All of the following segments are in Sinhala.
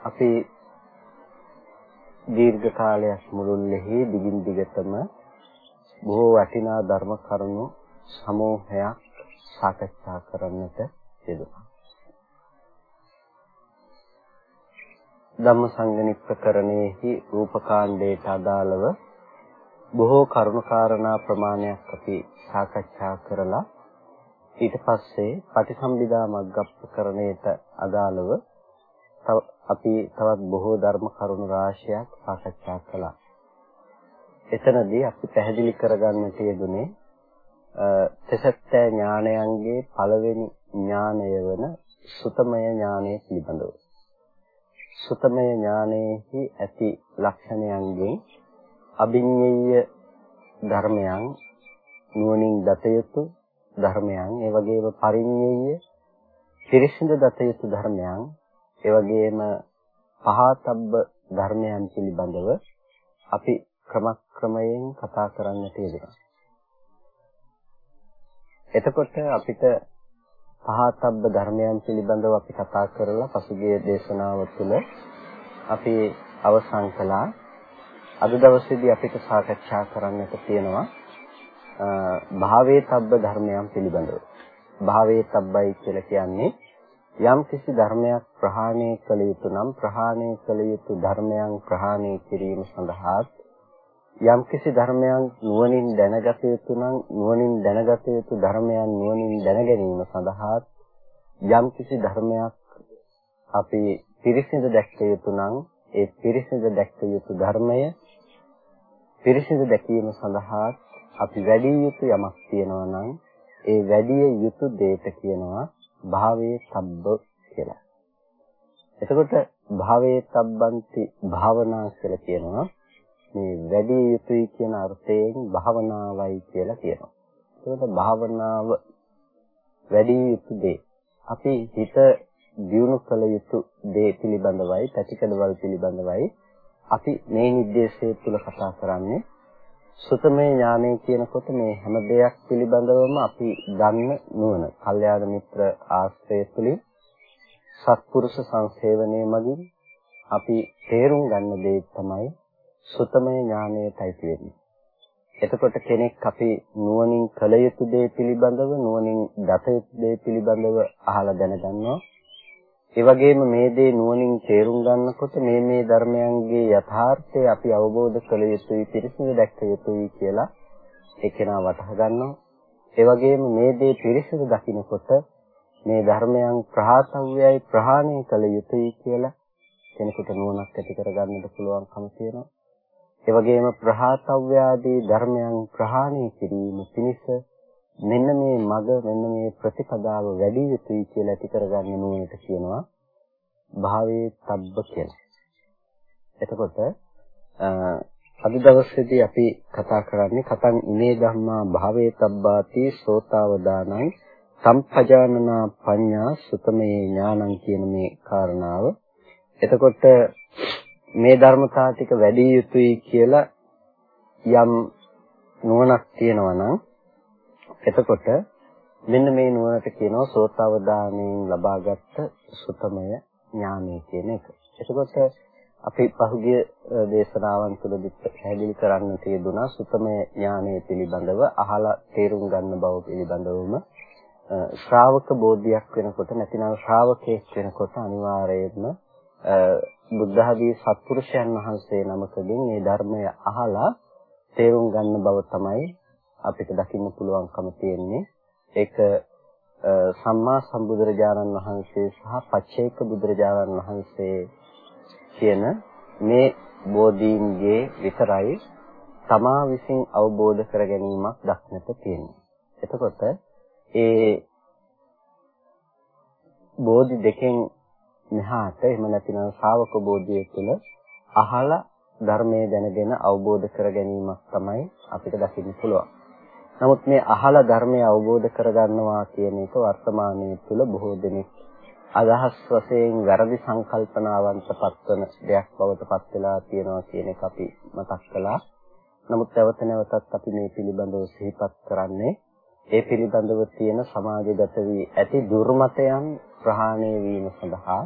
අපි දීර්ඝ කාලයක් මුළුල්ලේ දිගින් දිගටම බොහෝ වටිනා ධර්ම කරුණු සමූහයක් සාකච්ඡා කරන්නට යෙදුණා. ධම්මසංගණිප්පකරණයෙහි රූපකාණ්ඩයට අදාළව බොහෝ කරුණාකාරණා ප්‍රමාණයක් අපි සාකච්ඡා කරලා ඊට පස්සේ පටිසම්භිදා මග්ගප්පකරණයට අදාළව අපි තවත් බොහෝ ධර්ම කරුණු රාශියක් සාකච්ඡා කළා. එතනදී අපි පැහැදිලි කරගන්නට යෙදුනේ තෙසත්ත්‍ය ඥානයන්ගේ පළවෙනි ඥානය වන සුතමය ඥානය පිළිබඳව. සුතමය ඥානයේහි ඇති ලක්ෂණයන්ගෙන් අභිඤ්ඤේය ධර්මයන් නුවණින් දත යුතු ධර්මයන් ඒ වගේම පරිඤ්ඤේය පිරිසිදු දත යුතු ධර්මයන් ඒ වගේම පහතබ්බ ධර්මයන් පිළිබඳව අපි ක්‍රමක්‍රමයෙන් කතා කරන්නට යෙදුණා. එතකොට අපිට පහතබ්බ ධර්මයන් පිළිබඳව අපි කතා කරලා පසුගිය දේශනාව තුළ අපි අවසන් කළා. අද දවසේදී අපිට සාකච්ඡා කරන්නට තියෙනවා භාවයේ තබ්බ ධර්මයන් පිළිබඳව. භාවයේ තබ්බයි කියලා කියන්නේ යම් කිසි ධර්මයක් ප්‍රහාණය කළ යුතු නම් ප්‍රහාණය කළ යුතු ධර්මයන් ප්‍රහාණය කිරීම සඳහා යම් කිසි ධර්මයන් නුවණින් දැනගත යුතු නම් නුවණින් දැනගත යුතු ධර්මයන් නුවණින් දැන ගැනීම සඳහා යම් කිසි ධර්මයක් අපි පිරිසිදු දැක්ක යුතු නම් ඒ පිරිසිදු දැක්ක යුතු ධර්මය පිරිසිදු දැකීම සඳහා අපි වැඩි යුතු යමක් තියෙනවා නම් ඒ වැඩි යුතු දෙයට කියනවා භාවයේ සබ්බ කියලා. එතකොට භාවයේ තබ්බන්ති භාවනා කියලා කියනවා. මේ වැඩි යුතුයි කියන අර්ථයෙන් භාවනාවයි කියලා කියනවා. එතකොට භාවනාව වැඩි යුතු දේ. අපි හිත දියුණු කළ යුතු දේ පිළිබඳවයි, පැතිකඩවල් පිළිබඳවයි අපි මේ නිर्देशය තුල කතා කරන්නේ. සුතමේ ඥානය කියනකොට මේ හැම දෙයක් පිළිබඳවම අපි ගන්න නුවණ. කල්යාණ මිත්‍ර ආශ්‍රය තුලින් සත්පුරුෂ සංසේවනයේ මගින් අපි තේරුම් ගන්න දේ තමයි සුතමේ ඥානයටයි වෙන්නේ. එතකොට කෙනෙක් අපි නුවණින් කළ යුතු දේ පිළිබඳව නුවණින් දත යුතු දේ පිළිබඳව අහලා දැනගන්නවා. ඒ වගේම මේ දේ නුවණින් තේරුම් ගන්නකොට මේ මේ ධර්මයන්ගේ යථාර්ථය අපි අවබෝධ කළ යුතුයි පිරිසිදු දැක්ක යුතුයි කියලා ඒ කෙනා වටහා ගන්නවා. ඒ වගේම මේ දේ පිරිසිදු දකිනකොට මේ ධර්මයන් ප්‍රහාතව්‍යයි ප්‍රහාණය කළ යුතුයි කියලා කෙනෙකුට නුවණක් ඇති කරගන්නට පුළුවන්කම තියෙනවා. ඒ වගේම ප්‍රහාතව්‍යාදී ධර්මයන් ප්‍රහාණය කිරීම පිණිස මෙන්න මේ මග මෙන්න මේ ප්‍රතිපදාව වැඩි යුතුයි කියලා ඇති කරගන්න නුවණට කියනවා භාවයේ තබ්බ කියලා. එතකොට අද දවසේදී අපි කතා කරන්නේ කතං ඉමේ ධම්මා භාවයේ තබ්බාති සෝතාවදානං සම්පජානනා පඤ්ඤා සුතමේ ඥානං කියන මේ කාරණාව. එතකොට මේ ධර්මතා ටික වැඩි යුතුයි කියලා යම් නුවණක් තියෙනවා නම් එතකොට මෙන්න මේ නුවණට කියනවා සෝතවදානයෙන් ලබාගත් සුතමය ඥානය කියන එක. එතකොට අපි පහුගිය දේශනාවන් තුළදී පැහැදිලි කරන්න තියදුනා සුතමය ඥානය පිළිබඳව අහලා තේරුම් ගන්න බව පිළිබඳවම ශ්‍රාවක බෝධියක් වෙනකොට නැතිනම් ශ්‍රාවකයෙක් වෙනකොට අනිවාර්යයෙන්ම බුද්ධ ආදී සත්පුරුෂයන් වහන්සේ නමකගෙන් මේ ධර්මය අහලා තේරුම් ගන්න බව තමයි අපිට දකින්න පුළුවන්කම තියෙන්නේ ඒක සම්මා සම්බුදුරජාණන් වහන්සේ සහ පච්චේක බුදුරජාණන් වහන්සේ කියන මේ බෝධීන්ගේ විතරයි තමා විසින් අවබෝධ කර ගැනීමක් දක්නට තියෙනවා. එතකොට ඒ බෝධි දෙකෙන් මෙහාට එහෙම නැතිනම් ශ්‍රාවක බෝධිය තුළ අහලා ධර්මයේ දැනගෙන අවබෝධ කර ගැනීමක් තමයි අපිට දකින්න පුළුවන්. නමුත් මේ අහලා ධර්මය අවබෝධ කරගන්නවා කියන එක වර්තමානයේ තුල බොහෝ දෙනෙක් අදහස් වශයෙන් වැරදි සංකල්පනාවන්ට පත්වන දෙයක් බවට පත් වෙලා තියෙනවා කියන එක අපි මතක් කළා. නමුත් නැවත නැවතත් අපි මේ පිළිබඳව සිහිපත් කරන්නේ ඒ පිළිබඳව තියෙන සමාජගත වී ඇති දුර්මතයන් ප්‍රහාණය වීම සඳහා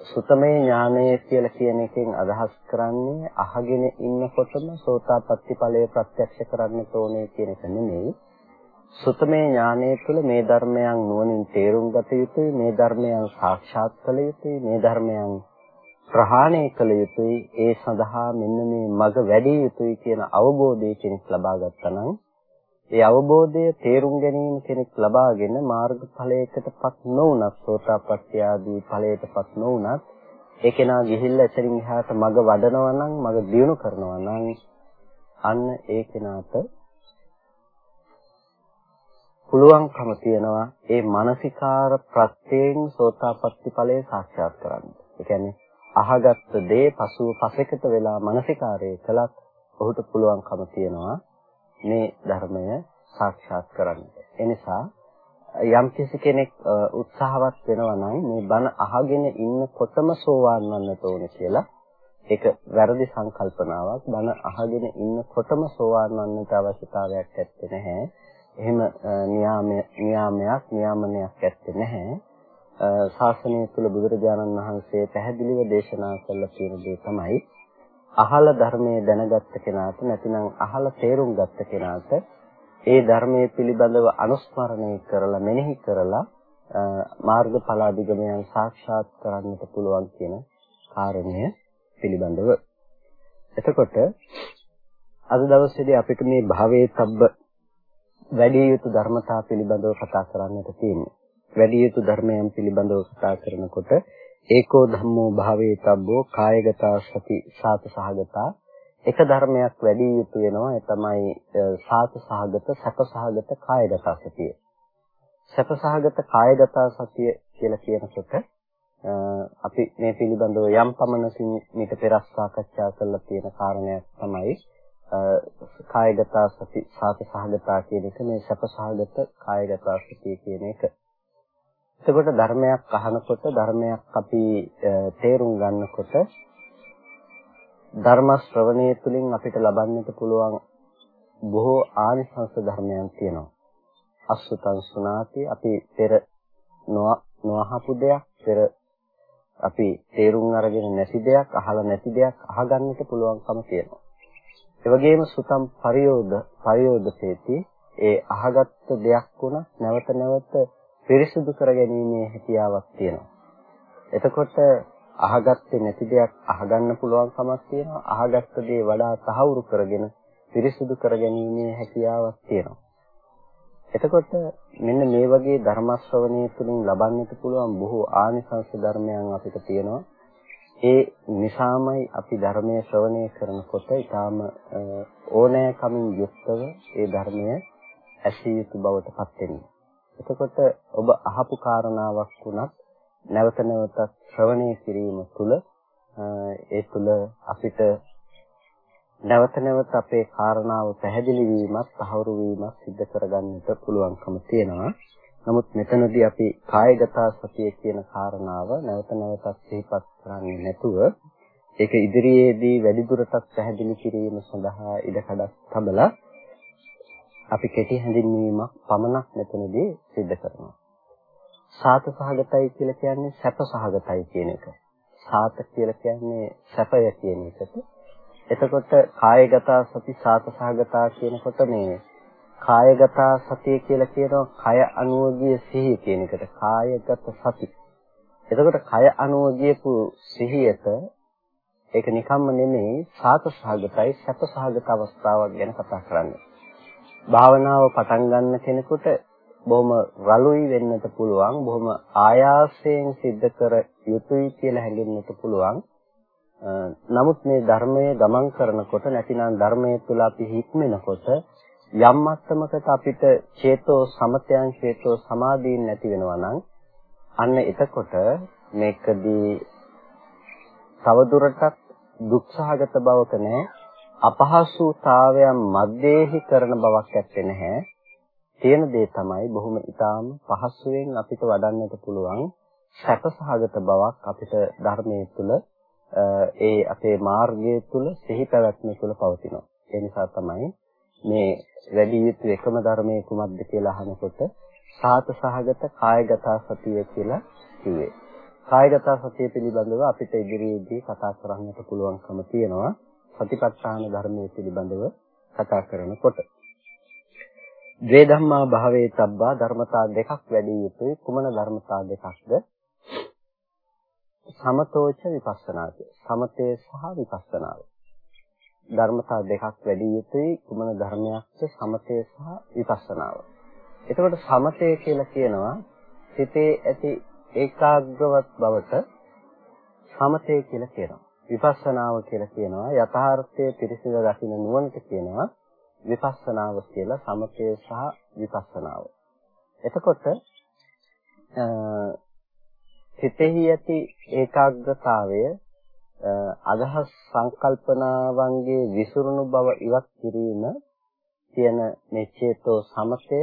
සුතමේ ඥානය කියලා කියන එකෙන් අදහස් කරන්නේ අහගෙන ඉන්නකොටම සෝතාපට්ටි ඵලය ප්‍රත්‍යක්ෂ කරන්න ඕනේ කියන එක නෙමෙයි. සුතමේ ඥානය තුළ මේ ධර්මයන් නුවණින් තේරුම් ගත යුතුයි, මේ ධර්මයන් සාක්ෂාත් කළ යුතුයි, මේ ධර්මයන් ප්‍රහාණය කළ යුතුයි. ඒ සඳහා මෙන්න මේ මඟ වැඩි යුතුයි කියන අවබෝධය කෙනෙක් ලබා ගත්තා නම් ඒ අවබෝධය තේරුම් ගැනීම කෙනෙක් ලබාගෙන මාර්ගඵලයකටපත් නොවුනත් සෝතාපට්ටි ආදී ඵලයටපත් නොවුනත් ඒ කෙනා ගිහිල්ලා එතනින් එහාට මඟ වඩනවා නම් මඟ දියුණු කරනවා නම් අන්න ඒ කෙනාට පුළුවන්කම තියනවා ඒ මානසිකාර ප්‍රත්‍යයෙන් සෝතාපට්ටි ඵලය සාක්ෂාත් කරගන්න. ඒ කියන්නේ අහගත්ත දේ පසුව පසෙකට වෙලා මානසිකාරය කළත් ඔහුට පුළුවන්කම තියනවා මේ ධර්මය සාක්ෂාත් කරන්න. එනිසා යම් කෙනෙක් උත්සාහවත් වෙනවා නම් මේ බණ අහගෙන ඉන්නකොටම සෝවාන් වෙන්නට ඕනේ කියලා ඒක වැරදි සංකල්පනාවක්. බණ අහගෙන ඉන්නකොටම සෝවාන් වන්නට අවශ්‍යතාවයක් ඇත්තේ නැහැ. එහෙම නියාමයක් නියාමනයක් ඇත්තේ නැහැ. ශාසනය තුල බුදුරජාණන් වහන්සේ පැහැදිලිව දේශනා කළ තියෙන දේ තමයි අහල ධර්මයේ දැනගත්ත කෙනාට නැතිනම් අහල තේරුම් ගත්ත කෙනාට ඒ ධර්මයේ පිළිබඳව අනුස්මරණය කරලා මෙනෙහි කරලා මාර්ගඵල අධිගමයන් සාක්ෂාත් කරන්නට පුළුවන් කියන කාරණය පිළිබඳව එතකොට අද දවසේදී අපිට මේ භාවයේ තබ්බ වැඩි යුතු ධර්මතා පිළිබඳව කතා කරන්නට තියෙනවා. වැඩි යුතු ධර්මයන් පිළිබඳව කතා කරනකොට ඒකෝ ධම්මෝ භාවේ තබ්බෝ කායගත සති සාත සහගතා එක ධර්මයක් වැඩි යුතු වෙනවා ඒ තමයි සාත සහගත සැප සහගත කායගත සතිය. සැප සහගත කායගත සතිය කියලා කියනකොට අපි මේ පිළිබඳව යම් පමණකින් මීට පෙර සාකච්ඡා කරලා තියෙන කාරණයක් තමයි කායගත සති සාත සහගතා කියන එක මේ සැප සහගත කායගත සතිය කියන එක. එතකොට ධර්මයක් අහනකොට ධර්මයක් අපි තේරුම් ගන්නකොට ධර්ම ශ්‍රවණය තුළින් අපිට ලබන්නට පුළුවන් බොහෝ ආනිසංස ධර්මයන් තියෙනවා. අසුතං සුනාති අපි පෙර නොඅහපු දෙයක් පෙර අපි තේරුම් අරගෙන නැති දෙයක් අහලා නැති දෙයක් අහගන්නට පුළුවන්කම තියෙනවා. ඒ වගේම සුතම් පරියෝද පරියෝදසේති ඒ අහගත්ත දෙයක් වුණා නැවත නැවත පිරිසිදු කරගැනීමේ හැකියාවක් තියෙනවා. එතකොට අහගත්තේ නැති දෙයක් අහගන්න පුළුවන් කමක් තියෙනවා. අහගත්ත දේ වඩා තහවුරු කරගෙන පිරිසිදු කරගැනීමේ හැකියාවක් තියෙනවා. එතකොට මෙන්න මේ වගේ ධර්ම ශ්‍රවණය තුළින් ලබන්නට පුළුවන් බොහෝ ආනිසංස ධර්මයන් අපිට තියෙනවා. ඒ නිසාමයි අපි ධර්මයේ ශ්‍රවණය කරනකොට ඊටාම ඕනෑකමින් යුක්තව ඒ ධර්මය ඇසිය යුතු බවට පත් වෙනවා. එතකොට ඔබ අහපු කාරණාවක් වුණත් නැවත නැවතත් ශ්‍රවණය කිරීම තුළ ඒ තුළ අපිට නැවත නැවත අපේ කාරණාව පැහැදිලි වීමත්, තහවුරු වීමත් සිද්ධ කරගන්නට පුළුවන්කම තියෙනවා. නමුත් මෙතනදී අපි කායගත සතිය කියන කාරණාව නැවත නැවතත් සිහිපත් කරන්නේ නැතුව ඒක ඉදිරියේදී වැඩිදුරටත් පැහැදිලි කිරීම සඳහා ඉඩකඩක් තබලා අපි කෙටි හැඳින්වීමක් පමණක් මෙතනදී සිද්ධ කරනවා. සාත සහගතයි කියලා කියන්නේ සැප සහගතයි කියන එක. සාත කියලා කියන්නේ සැපය කියන එකට. එතකොට කායගත සති සාත සහගතා කියනකොට මේ කායගත සතිය කියලා කියනවා කය අනුවගිය සිහිය කියන එකට. කායගත සති. එතකොට කය අනුවගියපු සිහියට ඒක නිකම්ම නෙමෙයි සාත සහගතයි සැප සහගත අවස්ථාවක් ගැන කතා කරන්නේ. භාවනාව පටන් ගන්න කෙනෙකුට බොහොම රළුයි වෙන්නට පුළුවන් බොහොම ආයාසයෙන් සිද්ධ කර යුතුයි කියලා හැඟෙන්නට පුළුවන්. නමුත් මේ ධර්මයේ ගමන් කරනකොට නැතිනම් ධර්මයේ තුල අපි හික්මෙනකොට යම් මට්ටමකට අපිට චේතෝ සමතයන් චේතෝ සමාධීන් නැති වෙනවා නම් අන්න එතකොට මේකදී තවදුරටත් දුක්සහගත බවක නැහැ අපහසුතාවයන් මැදේහි කරන බවක් ඇත්තේ නැහැ තියෙන දේ තමයි බොහොම ඊටාම පහසුවෙන් අපිට වඩන්නට පුළුවන් සැපසහගත බවක් අපිට ධර්මයේ තුල ඒ අපේ මාර්ගය තුල සිහි පැවැත්ම තුල පවතිනවා. ඒ නිසා තමයි මේ වැඩි යුතු එකම ධර්මයේ කුමක්ද කියලා අහනකොට සාත සහගත කායගත සතිය කියලා කිව්වේ. කායගත සතිය පිළිබඳව අපිට ඉදිරියේදී කතා කරන්නට පුළුවන්කම තියෙනවා. සතිපට්ඨාන ධර්මයේ පිළිබඳව කතා කරනකොට. ද්වේ ධම්මා භාවේ තබ්බා ධර්මතා දෙකක් වැඩි යුතුයි. කුමන ධර්මතා දෙකක්ද? සමතෝච විපස්සනාද. සමතේ සහ විපස්සනාව. ධර්මතා දෙකක් වැඩි යුතුයි. කුමන ධර්මයක්ද? සමතේ සහ විපස්සනාව. එතකොට සමතේ කියලා කියනවා සිතේ ඇති ඒකාග්‍රවත් බවට සමතේ කියලා කියනවා. විපස්සනාව කියලා කියනවා යථාර්ථයේ පිරිසිදු දකින්න නුවණට කියනවා විපස්සනාව කියලා සමතය සහ විපස්සනාව. එතකොට සිතෙහි ඇති ඒකාග්‍රතාවය අදහස් සංකල්පනාවන්ගේ විසුරුණු බව ඉවත් කිරීම කියන මේ චේතෝ සමතය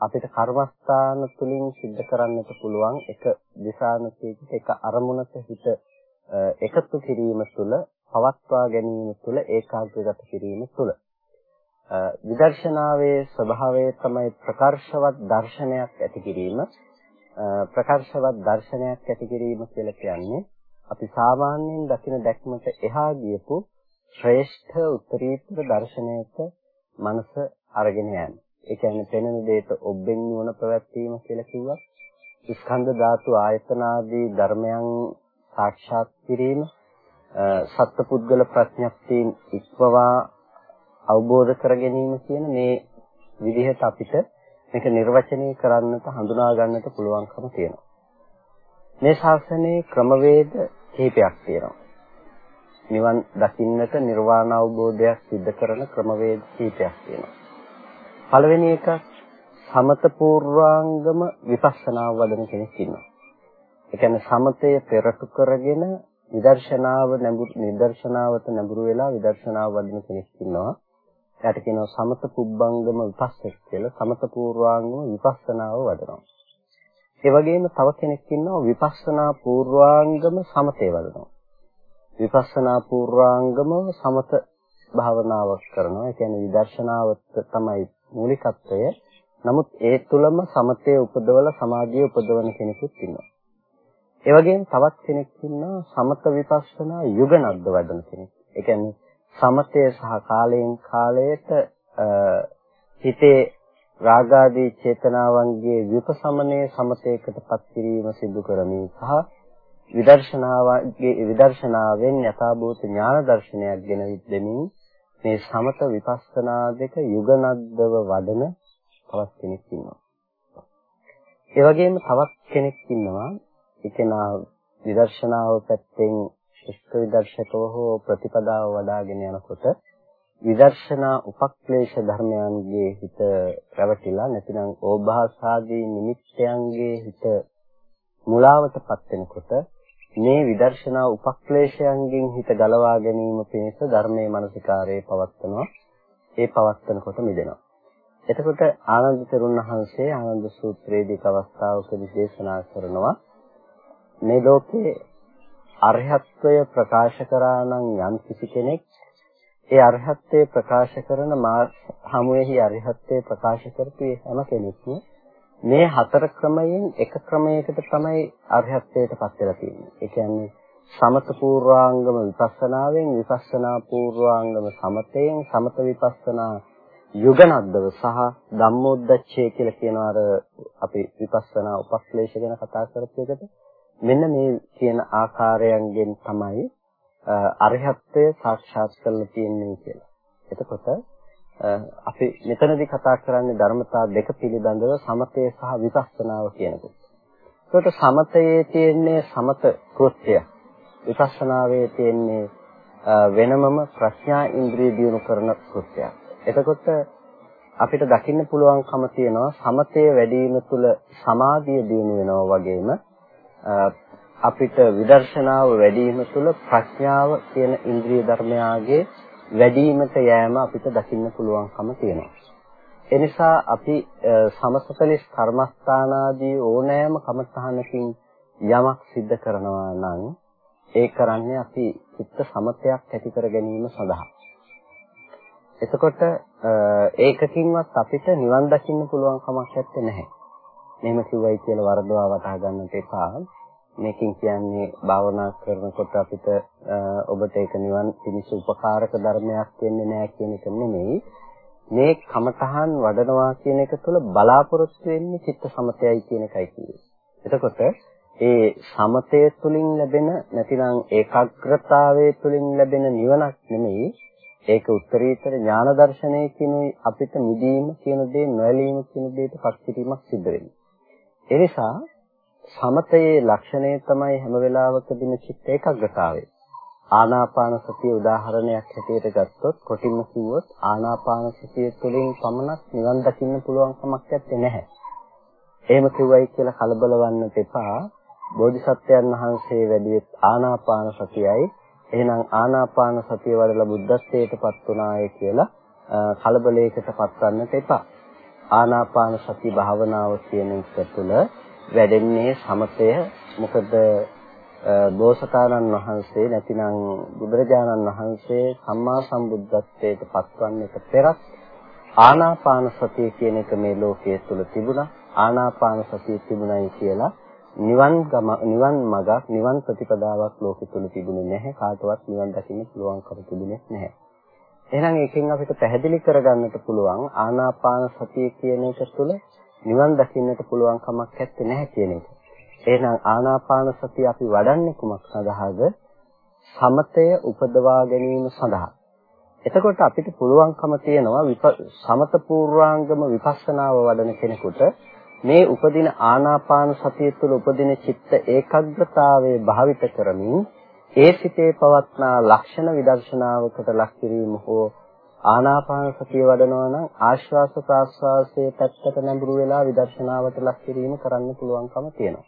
අපිට කර්මස්ථාන තුලින් සිද්ධ කරන්නට පුළුවන් එක දිශානකයක එක අරමුණක හිත එකතු කිරීම තුළ පවත්වා ගැනීම තුළ ඒකාග්‍රගත කිරීම තුළ විදර්ශනාවේ ස්වභාවය තමයි ප්‍රකර්ශවත් දර්ශනයක් ඇති කිරීම ප්‍රකර්ශවත් දර්ශනයක් ඇති කිරීම කියලා කියන්නේ අපි සාමාන්‍යයෙන් දකින දැක්මට එහා ගියපු ශ්‍රේෂ්ඨ උත්තරීතර දර්ශනයක මනස අරගෙන යන්නේ. ඒ කියන්නේ පෙනෙන දෙයට ඔබෙන් නුවණ පැවැත්වීම කියලා කිව්වා. ස්කන්ධ ධාතු ආයතන ආදී ධර්මයන් සාක්ෂාත් කිරීම සත්පුද්ගල ප්‍රඥප්තියෙන් ඉක්මවා අවබෝධ කර ගැනීම කියන මේ විදිහට අපිට මේක නිර්වචනය කරන්නට හඳුනා ගන්නට පුළුවන්කම තියෙනවා. මේ ශාසනයේ ක්‍රමවේද කිහිපයක් තියෙනවා. නිවන් දකින්නට නිර්වාණ අවබෝධයක් සිද්ධ කරන ක්‍රමවේද කිහිපයක් තියෙනවා. පළවෙනි එක සමත පූර්වාංගම විපස්සනා වඩන කෙනෙක් ඉන්නවා. ඒ කියන්නේ සමතය පෙරටු කරගෙන විදර්ශනාව නැඹුරු නිදර්ශනාවට නැඹුරු වෙලා විදර්ශනාව වඩන කෙනෙක් ඉන්නවා. එයාට කියනවා සමත පුබ්බංගම විපස්සක කියලා. සමත පූර්වාංගම විපස්සනාව වඩනවා. ඒ වගේම තව කෙනෙක් ඉන්නවා විපස්සනා පූර්වාංගම සමතේ වඩනවා. විපස්සනා පූර්වාංගම සමත භාවනාවක් කරනවා. ඒ කියන්නේ විදර්ශනාවට තමයි මූලිකත්වය. නමුත් ඒ තුලම සමතේ උපදවලා සමාධිය උපදවන කෙනෙකුත් ඉන්නවා. ඒ වගේම තවත් කෙනෙක් ඉන්නවා සමත විපස්සනා යුගනද්ද වඩන කෙනෙක්. ඒ කියන්නේ සමතය සහ කාලයෙන් කාලයට හිතේ රාගාදී චේතනාවන්ගේ විපසමනයේ සමතේකටපත් කිරීම සිදු කරමින් සහ විදර්ශනාවගේ විදර්ශනාවෙන් යථාභූත ඥාන දර්ශනයක් ගෙන දෙමින් මේ සමත විපස්සනා දෙක යුගනද්දව වඩන තවත් කෙනෙක් ඉන්නවා. ඒ වගේම තවත් කෙනෙක් ඉන්නවා එකනා විදර්ශනාව පැත්තෙන් ශිෂ්ට විදර්ශකව හෝ ප්‍රතිපදාව වඩ아가ගෙන යනකොට විදර්ශනා උපක්ලේශ ධර්මයන්ගේ හිත රැවටිලා නැතිනම් ඕභාසාදී නිමිත්තයන්ගේ හිත මුලාවටපත් වෙනකොට මේ විදර්ශනා උපක්ලේශයන්ගෙන් හිත ගලවා ගැනීම පිණිස ධර්මයේ මානසිකාරයේ පවත්වනවා. ඒ පවත්වනකොට මිදෙනවා. එතකොට ආනන්ද තෙරුන් වහන්සේ ආනන්ද සූත්‍රයේදී අවස්ථාවකදී දේශනා කරනවා මේ ලෝකේ අරහත්ත්වය ප්‍රකාශ කරා නම් යම් කිසි කෙනෙක් ඒ අරහත්ත්වය ප්‍රකාශ කරන මා හමුවේහි අරහත්ත්වය ප්‍රකාශ කරපු හැම කෙනෙක්ම මේ හතර ක්‍රමයෙන් එක ක්‍රමයකට තමයි අරහත්ත්වයට පත් වෙලා තියෙන්නේ. ඒ කියන්නේ සමත පූර්වාංගම විපස්සනාවෙන් විපස්සනා පූර්වාංගම සමතයෙන් සමත විපස්සනා යුගනද්දව සහ ධම්මෝද්දච්චය කියලා කියන අර අපි විපස්සනා උපක්ලේශ ගැන කතා කරපු එකට මෙන්න මේ කියන ආකාරයන්ගෙන් තමයි අරහත්ත්වය සාක්ෂාත් කරලා තියෙන්නේ කියලා. එතකොට අපි මෙතනදී කතා කරන්නේ ධර්මතා දෙක පිළිබඳව සමතය සහ විපස්සනාව කියනකොට. ඒකට සමතයේ තියෙන්නේ සමත කෘත්‍යය. විපස්සනාවේ තියෙන්නේ වෙනමම ප්‍රඥා ඉන්ද්‍රිය දියුණු කරන කෘත්‍යයක්. එතකොට අපිට දකින්න පුළුවන්කම තියෙනවා සමතේ වැඩි වීම තුළ සමාධිය දියුණු වෙනවා වගේම අපිට විදර්ශනාව වැඩි වීම තුළ ප්‍රඥාව කියන ඉන්ද්‍රිය ධර්මයාගේ වැඩි වීමට යෑම අපිට දකින්න පුළුවන්කම තියෙනවා. ඒ නිසා අපි සමසතලිස් කර්මස්ථානාදී ඕනෑම කමතහනකින් යමක් සිද්ධ කරනවා නම් ඒ කරන්නේ අපි චිත්ත සමතයක් ඇති කර ගැනීම සඳහා. එතකොට ඒකකින්වත් අපිට නිවන් දකින්න පුළුවන් කමක් නැත්තේ නැහැ. මෙහෙම කිව්වයි කියලා වරදවා වටහා ගන්නට එපා. මේකෙන් කියන්නේ භාවනා කරනකොට අපිට ඔබට ඒක නිවන් පිණිස උපකාරක ධර්මයක් වෙන්නේ නැහැ කියන එක නෙමෙයි. මේ කමතහන් වඩනවා කියන එක තුළ බලාපොරොත්තු වෙන්නේ චිත්ත සමතයයි කියන එකයි කියන්නේ. එතකොට ඒ සමතය තුළින් ලැබෙන නැතිනම් ඒකාග්‍රතාවය තුළින් ලැබෙන නිවනක් නෙමෙයි ඒක උත්තරීතර ඥාන දර්ශනය කියන අපිට මිදීම කියන දේ නොඇලීම කියන දෙයට පස්කිරීමක් සිද්ධ වෙන්නේ. ඒ නිසා සමතයේ ලක්ෂණය තමයි හැම වෙලාවකදීම චිත්ත ඒකාග්‍රතාවය. ආනාපාන සතිය උදාහරණයක් හැටියට ගත්තොත් කොටින්ම කිව්වොත් ආනාපාන සතිය තුළින් පමණක් නිවන් දකින්න පුළුවන් කමක් නැහැ. එහෙම කිව්වයි කියලා කලබල වන්නට එපා. බෝධිසත්වයන් වහන්සේ වැඩිවෙත් ආනාපාන සතියයි එහෙනම් ආනාපාන සතිය වඩලා බුද්ධත්වයටපත් වුණාය කියලා කලබලයකට පත්වන්නට එපා. ආනාපාන සති භාවනාව කියන එක තුළ වැඩෙන්නේ සමතය. මොකද බෝසතාණන් වහන්සේ නැතිනම් බුදුරජාණන් වහන්සේ සම්මා සම්බුද්ධත්වයට පත්වන්නට පෙරත් ආනාපාන සතිය කියන එක මේ ලෝකයේ තුල තිබුණා. ආනාපාන සතිය තිබුණයි කියලා නිවන් ගම නිවන් මගක් නිවන් ප්‍රතිපදාවක් ලෝකෙ තුල තිබුණේ නැහැ. කාටවත් නිවන් දකින්න පුළුවන්කම තිබුණේ නැහැ. එහෙනම් ඒකෙන් අපිට පැහැදිලි කරගන්නට පුළුවන් ආනාපාන සතිය කියන එක තුළ නිවන් දකින්නට පුළුවන් කමක් නැත්තේ නැහැ කියන එක. එහෙනම් ආනාපාන සතිය අපි වඩන්නේ කුමක් සඳහාද? සමතය උපදවා ගැනීම සඳහා. එතකොට අපිට පුළුවන්කම තියෙනවා සමත පූර්වාංගම විපස්සනාව වඩන කෙනෙකුට මේ උපදින ආනාපාන සතිය තුළ උපදින චිත්ත ඒකාග්‍රතාවයේ භාවිත කරමින් ඒ සිතේ පවත්නා ලක්ෂණ විදර්ශනාවකට ලක් කිරීම හෝ ආනාපාන සතිය වඩනවා නම් ආශ්වාස ප්‍රාශ්වාසයේ පැත්තට නැඹුරු වෙලා විදර්ශනාවට ලක් කිරීම කරන්න පුළුවන්කම තියෙනවා.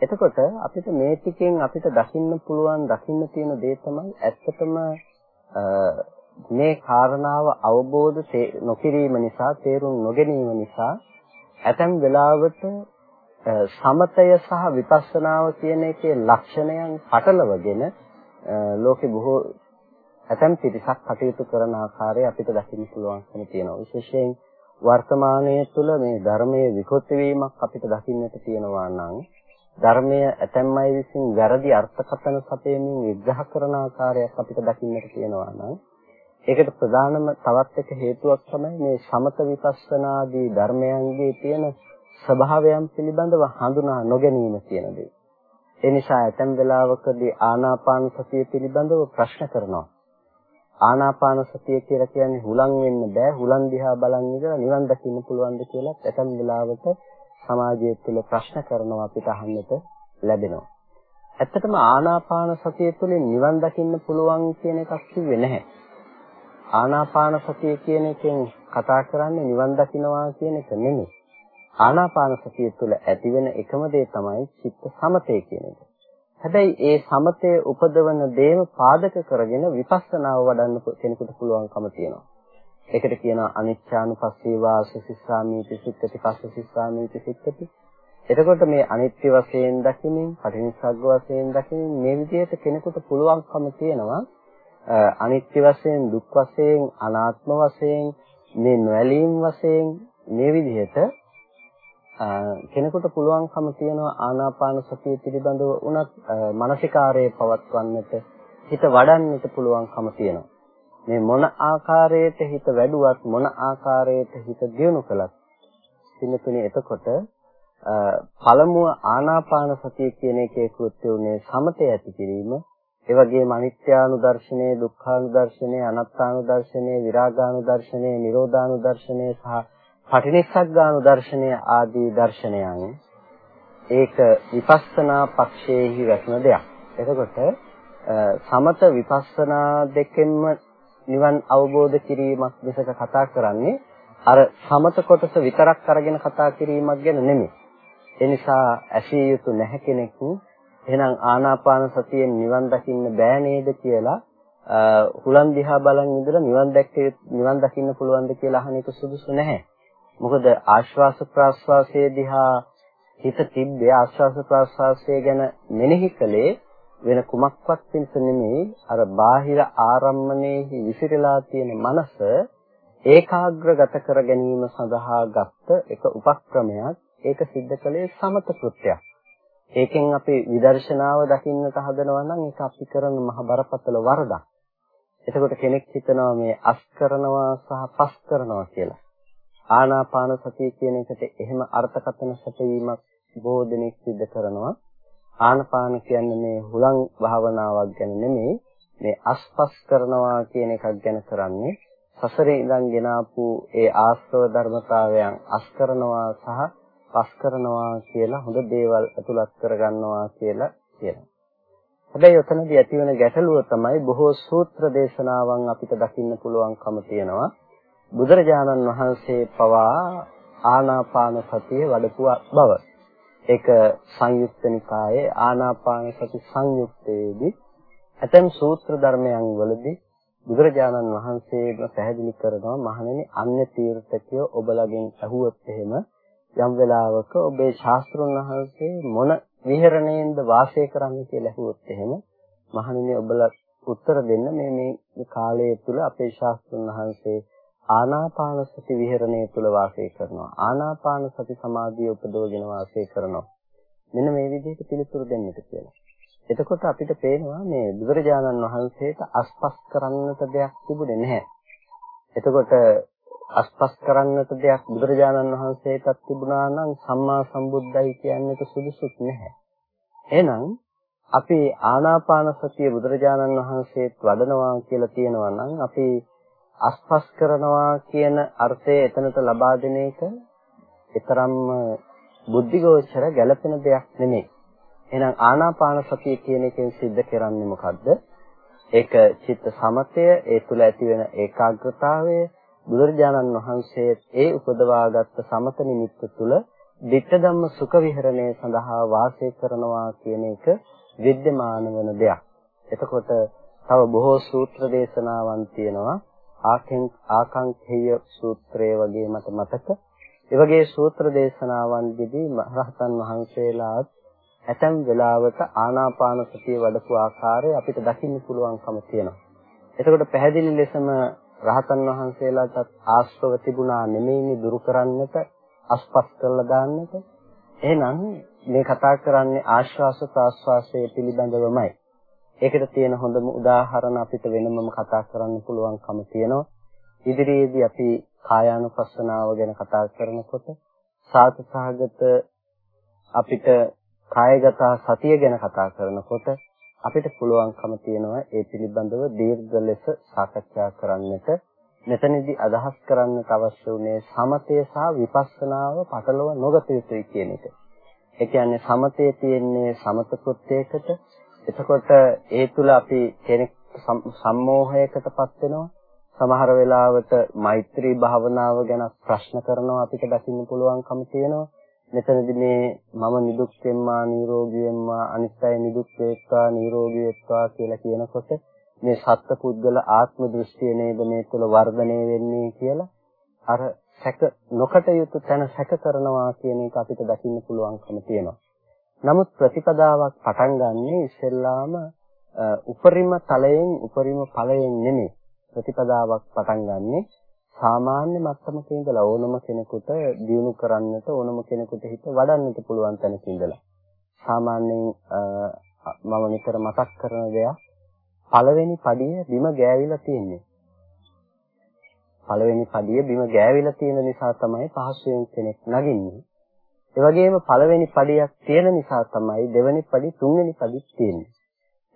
එතකොට අපිට මේ ටිකෙන් අපිට දකින්න පුළුවන් දකින්න තියෙන දේ තමයි ඇත්තටම මේ කාරණාව අවබෝධ නොකිරීම නිසා තේරුම් නොගැනීම නිසා ඇතැම් වෙලාවට සමතය සහ විපස්සනාව කියන එකේ ලක්ෂණයන් පටලවගෙන ලෝකේ බොහෝ ඇතැම් පිරිසක් කටයුතු කරන ආකාරය අපිට දකින්න පුළුවන්කම තියෙනවා. විශේෂයෙන් වර්තමානයේ තුල මේ ධර්මයේ විකෘති වීමක් අපිට දකින්නට තියෙනවා නම් ධර්මය ඇතැම් අය විසින් වැරදි අර්ථකථන සපයමින් විග්‍රහ කරන ආකාරයක් අපිට දකින්නට තියෙනවා නම් ඒකට ප්‍රධානම තවත් එක හේතුවක් තමයි මේ සමත විපස්සනාදී ධර්මයන්ගේ තියෙන ස්වභාවයන් පිළිබඳව හඳුනා නොගැනීම කියන දේ. ඒ නිසා ඇතැම් වෙලාවකදී ආනාපාන සතිය පිළිබඳව ප්‍රශ්න කරනවා. ආනාපාන සතිය කියලා කියන්නේ හුලං වෙන්න බෑ. හුලං දිහා බලන් ඉඳලා නිවන් දකින්න පුළුවන්ද කියලා ඇතැම් වෙලාවක සමාජය තුළ ප්‍රශ්න කරනවා අපිට අහන්නට ලැබෙනවා. ඇත්තටම ආනාපාන සතිය තුළින් නිවන් දකින්න පුළුවන් කියන එකක් කිව්වේ නැහැ. ආනාපාන සතිය කියන එකෙන් කතා කරන්නේ නිවන් දකින්නවා කියන එක නෙමෙයි. ආනාපාන සතිය තුළ ඇතිවෙන එකම දේ තමයි චිත්ත සමතය කියන එක. හැබැයි ඒ සමතය උපදවන දේම පාදක කරගෙන විපස්සනාව වඩන්න කෙනෙකුට පුළුවන්කම තියෙනවා. ඒකට කියනවා අනිච්චානුපස්සී වාසසිස්සාමීති සික්කති පස්සසිස්සාමීති සික්කති. එතකොට මේ අනිත්‍ය වශයෙන් දකිමින්, පටිනිස්සග්ග වශයෙන් දකිමින් මේ විදිහට කෙනෙකුට පුළුවන්කම තියෙනවා අනිත්‍ය වශයෙන් දුක් වශයෙන් අනාත්ම වශයෙන් මේ නොඇලීම් වශයෙන් මේ විදිහට කෙනෙකුට පුළුවන්කම තියෙනවා ආනාපාන සතිය පිළිබඳව උනත් මානසිකාරයේ පවත්වන්නට හිත වඩන්නට පුළුවන්කම තියෙනවා. මේ මොන ආකාරයට හිත වැඩුවත් මොන ආකාරයට හිත දියුණු කළත් සින්නතුනේ එතකොට පළමුව ආනාපාන සතිය කියන එකේ කෘත්‍ය උනේ සමතය ඇති කිරීම ඒ වගේම අනිත්‍යානුදර්ශනය, දුක්ඛානුදර්ශනය, අනාත්මානුදර්ශනය, විරාගානුදර්ශනය, නිරෝධානුදර්ශනය සහ පටිනිස්සග්ගානුදර්ශනය ආදී දර්ශනයන් ඒක විපස්සනා පක්ෂයේහි වැටෙන දෙයක්. එතකොට සමත විපස්සනා දෙකෙන්ම නිවන් අවබෝධ කිරීමක් විසක කතා කරන්නේ අර සමත කොටස විතරක් අරගෙන කතා කිරීමක් ගැන නෙමෙයි. ඒ නිසා ඇසිය යුතු නැහැ කෙනෙක් එහෙනම් ආනාපාන සතියෙන් නිවන් දකින්න බෑ නේද කියලා හුලන් දිහා බලන් ඉඳලා නිවන් දැක්කේ නිවන් දකින්න පුළුවන්ද කියලා අහන එක සුදුසු නැහැ. මොකද ආශ්වාස ප්‍රාශ්වාසයේ දිහා හිත තිබ්බේ ආශ්වාස ප්‍රාශ්වාසය ගැන මෙනෙහි කළේ වෙන කුමක්වත් පිණිස නෙමෙයි අර බාහිර ආරම්මණයෙහි විසිරලා තියෙන මනස ඒකාග්‍රගත කර ගැනීම සඳහා ගත්ත එක උපක්‍රමයක් ඒක සිද්ධ කළේ සමත කෘත්‍යයක්. ඒකෙන් අපි විදර්ශනාව දකින්නට හදනවා නම් ඒක අපි කරන මහ බරපතල වරදක්. එතකොට කෙනෙක් හිතනවා මේ අස් කරනවා සහ පස් කරනවා කියලා. ආනාපාන සතිය කියන එකට එහෙම අර්ථකථන සැපීමක් බොහෝ දෙනෙක් සිද්ධ කරනවා. ආනාපාන කියන්නේ මේ හුලං භාවනාවක් ගැන නෙමෙයි මේ අස්පස් කරනවා කියන එකක් ගැන කරන්නේ. සසරේ ඉඳන් ගෙනාපු ඒ ආශ්‍රව ධර්මතාවයන් අස් කරනවා සහ පස් කරනවා කියලා හොඳ දේවල් අතුලත් කරගන්නවා කියලා කියනවා. හැබැයි ඔතනදී ඇතිවන ගැටලුව තමයි බොහෝ සූත්‍ර දේශනාවන් අපිට දකින්න පුළුවන්කම තියෙනවා. බුදුරජාණන් වහන්සේ පවා ආනාපාන සතිය වඩපු බව. ඒක සංයුක්ත නිකායේ ආනාපාන සති සංයුක්තයේදී ඇතැම් සූත්‍ර ධර්මයන් වලදී බුදුරජාණන් වහන්සේම පැහැදිලි කරනවා මහණෙනි අන්‍ය තීර්ථකයෝ ඔබලගෙන් අහුවොත් එහෙම යම් වෙලාවක ඔබේ ශාස්ත්‍රුන් වහන්සේ මොන විහරණයෙන්ද වාසය කරන්නේ කියලා ඇහුවොත් එහෙම මහණෙනි ඔබලා උත්තර දෙන්න මේ මේ කාලය තුල අපේ ශාස්ත්‍රඥ වහන්සේ ආනාපාන සති විහරණය තුල වාසය කරනවා ආනාපාන සති සමාධිය උපදවගෙන වාසය කරනවා මෙන්න මේ විදිහට පිළිතුරු දෙන්නට කියලා. එතකොට අපිට පේනවා මේ බුදුරජාණන් වහන්සේට අස්පස් කරන්නට දෙයක් තිබුණේ නැහැ. එතකොට අස්පස් කරන්නට දෙයක් බුදුරජාණන් වහන්සේටත් තිබුණා නම් සම්මා සම්බුද්දයි කියන්නට සුදුසුත් නැහැ. එහෙනම් අපි ආනාපාන සතිය බුදුරජාණන් වහන්සේත් වඩනවා කියලා තියෙනවා නම් අපි අස්පස් කරනවා කියන අර්ථය එතනට ලබා දෙන එක ඊතරම්ම බුද්ධිගෝචර ගැළපෙන දෙයක් නෙමෙයි. එහෙනම් ආනාපාන සතිය කියන එකෙන් सिद्ध කරන්නේ මොකද්ද? ඒක චිත්ත සමතය, ඒ තුල ඇති වෙන ඒකාග්‍රතාවය, බුදුරජාණන් වහන්සේ ඒ උපදවාගත් සමත නිමිත්ත තුළ ditta ධම්ම සුඛ විහරණය සඳහා වාසය කරනවා කියන එක විද්‍යමාන වන දෙයක්. එතකොට තව බොහෝ සූත්‍ර දේශනාවන් තියෙනවා. ආකෙන් ආකාංඛේය සූත්‍රය වගේ මට මතක. ඒ වගේ සූත්‍ර දේශනාවන්ගෙදී රහතන් වහන්සේලාත් ඇතැම් වෙලාවට ආනාපාන සතිය වඩපු ආකාරය අපිට දකින්න පුළුවන්කම තියෙනවා. එතකොට පැහැදිලි ලෙසම රහතන් වහන්සේලාටත් ආශ්‍රව තිබුණා නෙමෙයිනේ දුරු කරන්නට අස්පස් කරලා දාන්නට. එහෙනම් මේ කතා කරන්නේ ආශ්වාස ප්‍රාශ්වාසයේ පිළිබඳවමයි. ඒකට තියෙන හොඳම උදාහරණ අපිට වෙනමම කතා කරන්න පුළුවන්කම තියෙනවා. ඉදිරියේදී අපි කායානුපස්සනාව ගැන කතා කරනකොට සාතසහගත අපිට කායගත සතිය ගැන කතා කරනකොට අපිට පුළුවන්කම තියෙනවා ඒ පිළිබඳව දීර්ඝ ලෙස සාකච්ඡා කරන්නට මෙතනදී අදහස් කරන්නට අවශ්‍ය උනේ සමතය සහ විපස්සනාව පටලව නොගත යුතුයි කියන එක. ඒ කියන්නේ සමතේ තියෙන්නේ සමත කෘත්‍යයකට. එතකොට ඒ තුල අපි කෙනෙක් සම්මෝහයකටපත් වෙනවා. සමහර වෙලාවට මෛත්‍රී භාවනාව ගැන ප්‍රශ්න කරනවා අපිට දකින්න පුළුවන්කම තියෙනවා. මෙතනදී මේ මම නිදුක් වෙම්මා නිරෝගී වෙම්මා අනිත් අය නිදුක් වේත්වා නිරෝගී වේත්වා කියලා කියනකොට මේ සත්ත්ව පුද්ගල ආත්ම දෘෂ්ටිය නේද මේ තුළ වර්ධනය වෙන්නේ කියලා අර සැක නොකටයුතු තැන සැක කරනවා කියන එක අපිට දකින්න පුළුවන්කම තියෙනවා. නමුත් ප්‍රතිපදාවක් පටන් ගන්නේ ඉස්සෙල්ලාම උපරිම තලයෙන් උපරිම ඵලයෙන් නෙමෙයි. ප්‍රතිපදාවක් පටන් ගන්නේ සාමාන්‍ය මට්ටමක ඉඳලා ඕනම කෙනෙකුට දියුණු කරන්නට ඕනම කෙනෙකුට හිත වඩන්නට පුළුවන් තැනක ඉඳලා. සාමාන්‍යයෙන් මම නිතර මතක් කරන දෙයක් පළවෙනි පඩිය බිම ගෑවිලා තියෙන්නේ. පළවෙනි පඩිය බිම ගෑවිලා තියෙන නිසා තමයි පහසුවෙන් කෙනෙක් නගින්නේ. ඒ වගේම පළවෙනි පඩියක් තියෙන නිසා තමයි දෙවෙනි පඩි තුන්වෙනි පඩිත් තියෙන්නේ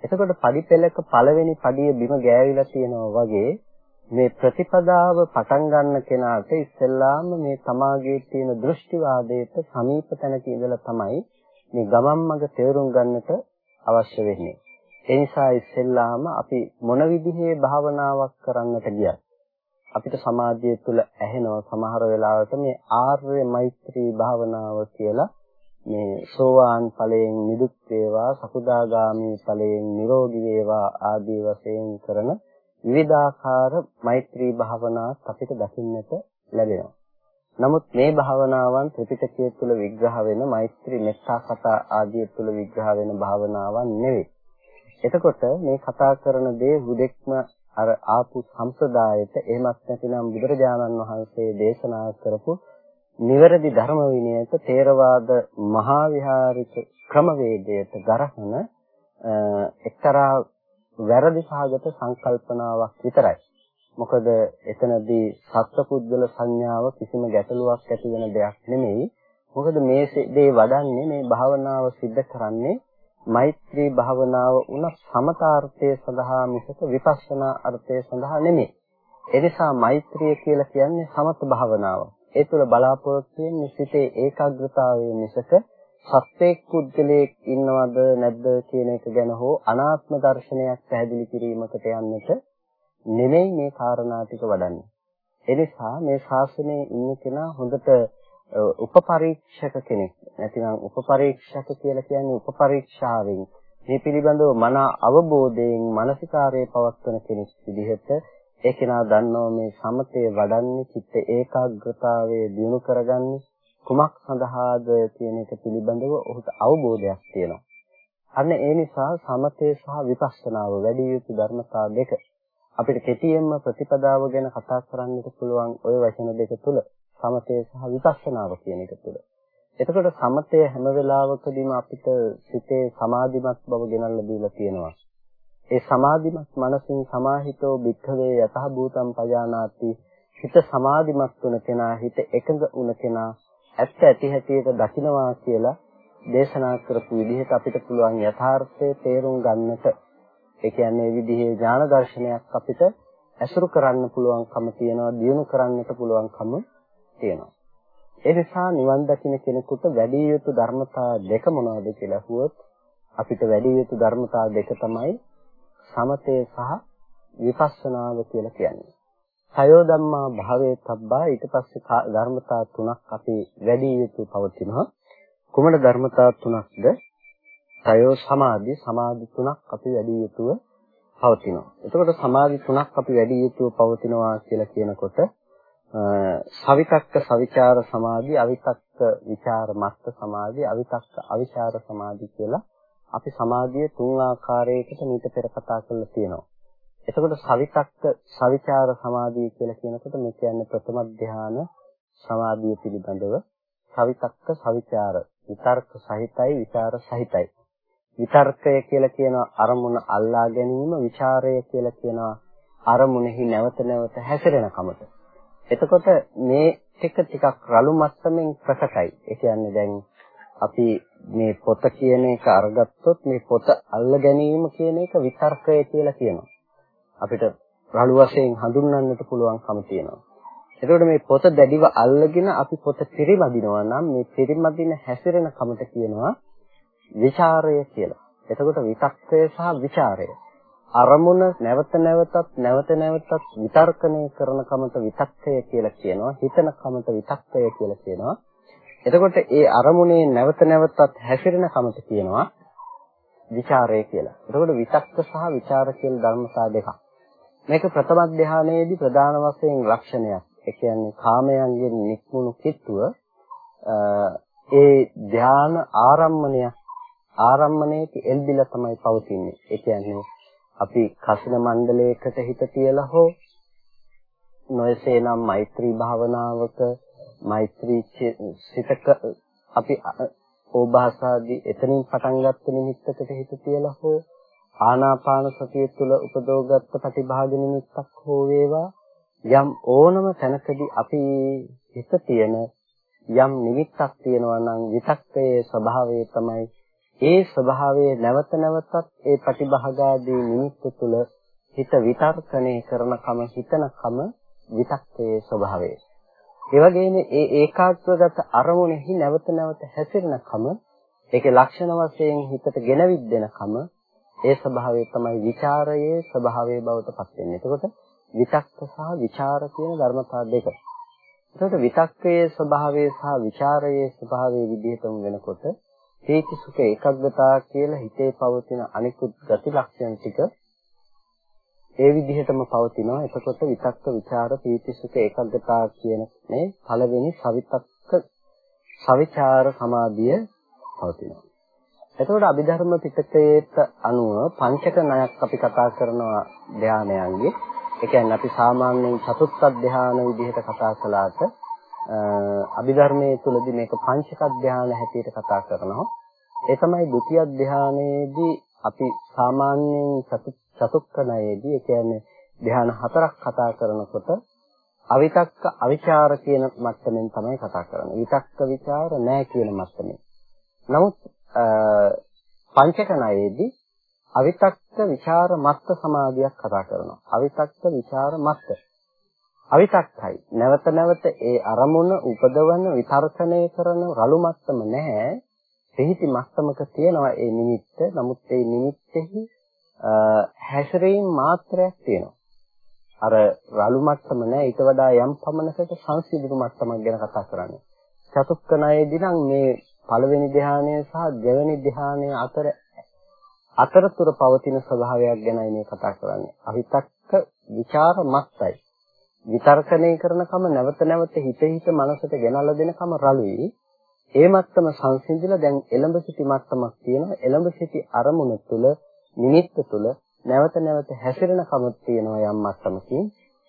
එතකොට පඩි පෙළක පළවෙනි පඩිය බිම ගෑවිලා තියෙනවා වගේ මේ ප්‍රතිපදාව පටන් ගන්න කෙනාට ඉස්සෙල්ලාම මේ තමාගේ තියෙන දෘෂ්ටිවාදයට සමීප තැනක ඉඳලා තමයි මේ ගමන් මඟ තේරුම් ගන්නට අවශ්‍ය වෙන්නේ. ඒ නිසා ඉස්සෙල්ලාම අපි මොන විදිහේ භාවනාවක් කරන්නට ගියත් අපිට සමාජය තුළ ඇහෙනවා සමහර වෙලාවට මේ ආර්ය මෛත්‍රී භාවනාව කියලා මේ සෝවාන් ඵලයෙන් නිදුක් වේවා සකුදාගාමි ඵලයෙන් නිරෝගී වේවා ආදී වශයෙන් කරන විවිධාකාර මෛත්‍රී භාවනාත් අපිට දකින්නට ලැබෙනවා. නමුත් මේ භාවනාවන් ත්‍රිපිටකය තුල විග්‍රහ වෙන මෛත්‍රී මෙත්තා කතා ආදී තුල විග්‍රහ වෙන භාවනාවන් නෙවෙයි. එතකොට මේ කතා කරන දේ හුදෙක්ම අර ආපු සම්ප්‍රදායට එහෙමත් නැතිනම් බුදුරජාණන් වහන්සේ දේශනා කරපු නිවැරදි ධර්ම විනයට තේරවාද මහා විහාරික ක්‍රමවේදයට ගරහන එක්තරා වැරදි සහගත සංකල්පනාවක් විතරයි. මොකද එතනදී සත්පුද්ගල සංඥාව කිසිම ගැටලුවක් ඇති වෙන දෙයක් නෙමෙයි. මොකද මේ දේ වඩන්නේ මේ භාවනාව සිද්ධ කරන්නේ මෛත්‍රී භාවනාව උන සමතාර්ථය සඳහා මිසක විපස්සනා අර්ථය සඳහා නෙමෙයි. ඒ නිසා මෛත්‍රිය කියලා කියන්නේ සමත භාවනාව. ඒ තුළ බලාපොරොත්තු වෙන්නේ සිතේ ඒකාග්‍රතාවය මිසක සත්‍යයක් පුද්ගලයෙක් ඉන්නවද නැද්ද කියන එක ගැන හෝ අනාත්ම දර්ශනයක් පැහැදිලි කිරීමකට යන්නට නෙමෙයි මේ කාරණා ටික වඩන්නේ. එනිසා මේ ශාසනයේ ඉන්න කෙනා හොඳට උපපරීක්ෂක කෙනෙක්. නැතිනම් උපපරීක්ෂක කියලා කියන්නේ උපපරීක්ෂාවෙන් මේ පිළිබඳව මන අවබෝධයෙන් මානසිකාරයේ පවත්වන කෙනෙක් විදිහට ඒ කෙනා දන්නවා මේ සමතේ වඩන්නේ චිත්ත ඒකාග්‍රතාවයේ දිනු කරගන්නේ කුමක් සඳහාද කියන එක පිළිබඳව ඔහුට අවබෝධයක් තියෙනවා. අන්න ඒ නිසා සමතේ සහ විපස්සනාව වැඩි යුතු ධර්මතා දෙක අපිට කෙටියෙන්ම ප්‍රතිපදාව ගැන කතා කරන්නට පුළුවන් ওই වචන දෙක තුල සමතේ සහ විපස්සනාව කියන එක තුල. එතකොට සමතය හැම වෙලාවකදීම අපිට සිතේ සමාධිමත් බව ගෙනල්ලා දීලා තියෙනවා. ඒ සමාධිමත් මනසින් සමාහිතෝ භික්ඛවේ යතහ භූතම් පජානාති හිත සමාධිමත් වුණ කෙනා හිත එකඟ වුණ කෙනා ඇත්ත ඇති හැටියට දකිනවා කියලා දේශනා කරපු විදිහට අපිට පුළුවන් යථාර්ථය තේරුම් ගන්නට ඒ කියන්නේ විදිහේ ඥාන දර්ශනයක් අපිට ඇසුරු කරන්න පුළුවන්කම තියෙනවා දියුණු කරන්නට පුළුවන්කම තියෙනවා. ඒ නිසා නිවන් දකින්න කෙනෙකුට වැඩි යුතු ධර්මතා දෙක මොනවද කියලා අහුවොත් අපිට වැඩි යුතු ධර්මතා දෙක තමයි සමතේ සහ විපස්සනාව කියලා කියන්නේ. සයෝ ධම්මා භාවේ තබ්බා. ඊට පස්සේ ධර්මතා තුනක් අපි වැඩි යුතු පවතිනවා. කුමන ධර්මතා තුනක්ද? සයෝ සමාධි. සමාධි තුනක් අපි වැඩි යුතුව පවතිනවා. එතකොට සමාධි තුනක් අපි වැඩි යුතුව පවතිනවා කියලා කියනකොට සවිතක්ක සවිචාර සමාධි අවිතක්ක විචාර මත්ත සමාධි අවිතක්ක අවිචාර සමාධි කියලා අපි සමාධිය තුන් ආකාරයකට මීට පෙර කතා කරලා තියෙනවා. එතකොට සවිතක්ක සවිචාර සමාධිය කියලා කියනකොට මේ කියන්නේ ප්‍රථම ධ්‍යාන සමාධිය පිළිබඳව සවිතක්ක සවිචාර විතර්ක සහිතයි විචාර සහිතයි. විතර්කය කියලා කියන අරමුණ අල්ලා ගැනීම විචාරය කියලා කියන අරමුණෙහි නැවත නැවත හැසිරෙන කමත එතකොට මේ ටික ටිකක් රළු මස්සමින් ප්‍රකටයි. ඒ කියන්නේ දැන් අපි මේ පොත කියන එක අරගත්තොත් මේ පොත අල්ල ගැනීම කියන එක විතර්කය කියලා කියනවා. අපිට රළු වශයෙන් හඳුන්වන්නට පුළුවන්කම තියෙනවා. එතකොට මේ පොත දැඩිව අල්ලගෙන අපි පොත පරිමදිනවා නම් මේ පරිමදින හැසිරෙන කමට කියනවා විචාරය කියලා. එතකොට විතක්කය සහ විචාරය. අරමුණ නැවත නැවතත් නැවත නැවතත් විතර්කණය කරන කමත විතක්කය කියලා කියනවා හිතන කමත විතක්කය කියලා කියනවා එතකොට ඒ අරමුණේ නැවත නැවතත් හැසිරෙන කමත කියනවා විචාරය කියලා. එතකොට විතක්ක සහ විචාර කියන ධර්මතා දෙකක්. මේක ප්‍රථම ධානයේදී ප්‍රධාන වශයෙන් ලක්ෂණයක්. ඒ කියන්නේ කාමයන්ගෙන් නික්මුණු කිට්ටුව ඒ ධාන ආරම්මණය ආරම්මණයේ එල්බිලා තමයි පවතින්නේ. ඒ කියන්නේ අපි කසින මණ්ඩලයකට හිත තියලා හෝ නොයසේනම් මෛත්‍රී භාවනාවක මෛත්‍රී සිතක අපි ඕභාසාදී එතනින් පටන් ගත්ත නිමිත්තකට හිත තියලා හෝ ආනාපාන සතිය තුළ උපදෝගත්ත ප්‍රතිභාග නිමිත්තක් හෝ වේවා. යම් ඕනම තැනකදී අපි හිත තියෙන යම් නිමිත්තක් තියෙනවා නම් විතක්කයේ ස්වභාවය තමයි ඒ ස්වභාවයේ නැවත නැවතත් ඒ ප්‍රතිභාගාදී නිමිත්ත තුළ හිත විතර්කණය කරනකම හිතනකම විතක්කයේ ස්වභාවය. ඒ වගේම ඒ ඒකාත්වගත අරමුණෙහි නැවත නැවත හැසිරෙනකම ඒකේ ලක්ෂණ වශයෙන් හිතට ගෙනවිත් දෙනකම ඒ ස්වභාවය තමයි ਵਿਚාරයේ ස්වභාවය බවට පත් වෙන්නේ. එතකොට විතක්ක සහ ਵਿਚාර කියන ධර්මතා දෙක. එතකොට විතක්කයේ ස්වභාවය සහ ਵਿਚාරයේ ස්වභාවය විදිහටම වෙනකොට හේති සුඛ ඒකග්ගතා කියලා හිතේ පවතින අනිකුත් ගති ලක්ෂණ ටික ඒ විදිහටම පවතිනවා. එතකොට විතක්ක ਵਿਚාර පීති සුඛ ඒකග්ගතා කියන මේ පළවෙනි සවිතක්ක සවිචාර සමාධිය පවතිනවා. එතකොට අභිධර්ම පිටකයට අනුව පංචක ණයක් අපි කතා කරනවා ධානයන්ගේ ඒ කියන්නේ අපි සාමාන්‍යයෙන් චතුත්ථ ධානය විදිහට කතා කළාට අභිධර්මයේ තුලදී මේක පංචක ධානය හැටියට කතා කරනවා. ඒ තමයි ဒုတိ ය ධානයේදී අපි සාමාන්‍යයෙන් චතුක්කණයේදී ඒ කියන්නේ ධාන හතරක් කතා කරනකොට අවිතක්ක අවිචාර කියන මට්ටමින් තමයි කතා කරන්නේ. විතක්ක විචාර නැහැ කියන මට්ටමින්. නමුත් පංචකණයේදී අවිතක්ක විචාර මත්ත සමාධියක් කතා කරනවා. අවිතක්ක විචාර මත්ත අවිතක්කයි. නැවත නැවත ඒ අරමුණ උපදවන විතර්කණය කරන රළු මත්තම නැහැ. පිහිටි මත්තමක තියෙනවා ඒ නිමිත්ත. නමුත් ඒ නිමිත්තෙහි හැසිරීම මාත්‍රයක් තියෙනවා. අර රළු මට්ටම නෑ ඊට වඩා යම් පමණකට සංසිඳුණු මට්ටමක් ගැන කතා කරන්නේ. චතුක්ක ණයේදී නම් මේ පළවෙනි ධ්‍යානය සහ දෙවෙනි ධ්‍යානය අතර අතරතුර පවතින ස්වභාවයක් ගැනයි මේ කතා කරන්නේ. අවිතක්ක ਵਿਚාර මත්තයි. විතර්කණය කරනකම නැවත නැවත හිත හිත මනසට ගෙනල්ලා දෙනකම රළුයි. ඒ මත්තම සංසිඳිලා දැන් එළඹ සිටි මත්තමක් තියෙනවා. එළඹ සිටි අරමුණ තුළ නිමිත්ත තුළ නැවත නැවත හැසිරෙනකම තියෙනවා යම් මත්තමකින්.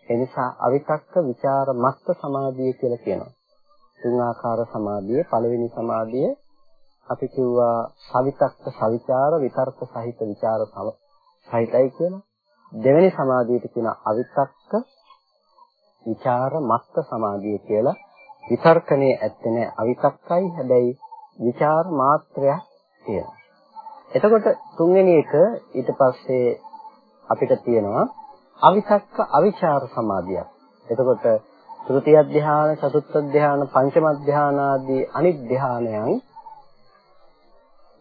ඒ නිසා අවිතක්ක ਵਿਚාර මත්ත සමාධිය කියලා කියනවා. තුන් ආකාර සමාධිය පළවෙනි සමාධිය අපි කිව්වා සවිතක්ක සවිචාර විතර්ක සහිත විචාර සහිතයි කියලා. දෙවෙනි සමාධියට කියන අවිතක්ක විචාර මත්ත සමාධිය කියලා. විතර්කණයේ ඇත්තේ නැහැ අවිතක්කයි හැබැයි විචාර මාත්‍රයක් තියෙනවා. එතකොට තුන්වෙනි එක ඊට පස්සේ අපිට තියෙනවා අවිතක්ක අවිචාර සමාධියක්. එතකොට තෘතිය ධ්‍යාන, චතුත්ථ ධ්‍යාන, පංචම ධ්‍යාන ආදී අනිත් ධ්‍යානයන්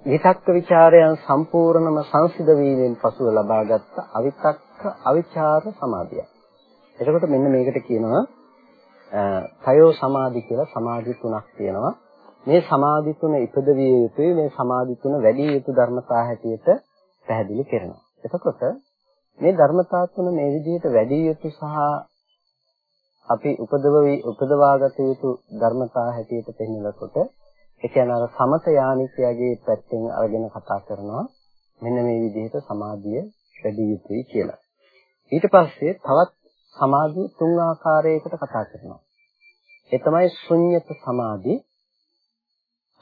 විතක්ක ਵਿਚාරයන් සම්පූර්ණම සංසිඳ වීමෙන් පසුව ලබාගත් අවිතක්ක අවිචාර සමාධිය. එතකොට මෙන්න මේකට කියනවා තයෝ සමාධි කියලා සමාධි තුනක් තියෙනවා. මේ සමාධි තුන ඉපදවිය යුතුයි මේ සමාධි තුන වැඩි යුතු ධර්මතා හැටියට පැහැදිලි කරනවා. එතකොට මේ ධර්මතා තුන මේ විදිහට වැඩි යුතු සහ අපි උපදවවි උපදවාගත යුතු ධර්මතා හැටියට පෙන්වනකොට ඒ කියන්නේ අර සමත යානිකයාගේ පැත්තෙන් අරගෙන කතා කරනවා මෙන්න මේ විදිහට සමාධිය වැඩි යුතුයි කියලා. ඊට පස්සේ තවත් සමාධිය තුන් ආකාරයකට කතා කරනවා. ඒ තමයි ශුන්්‍යත සමාධි,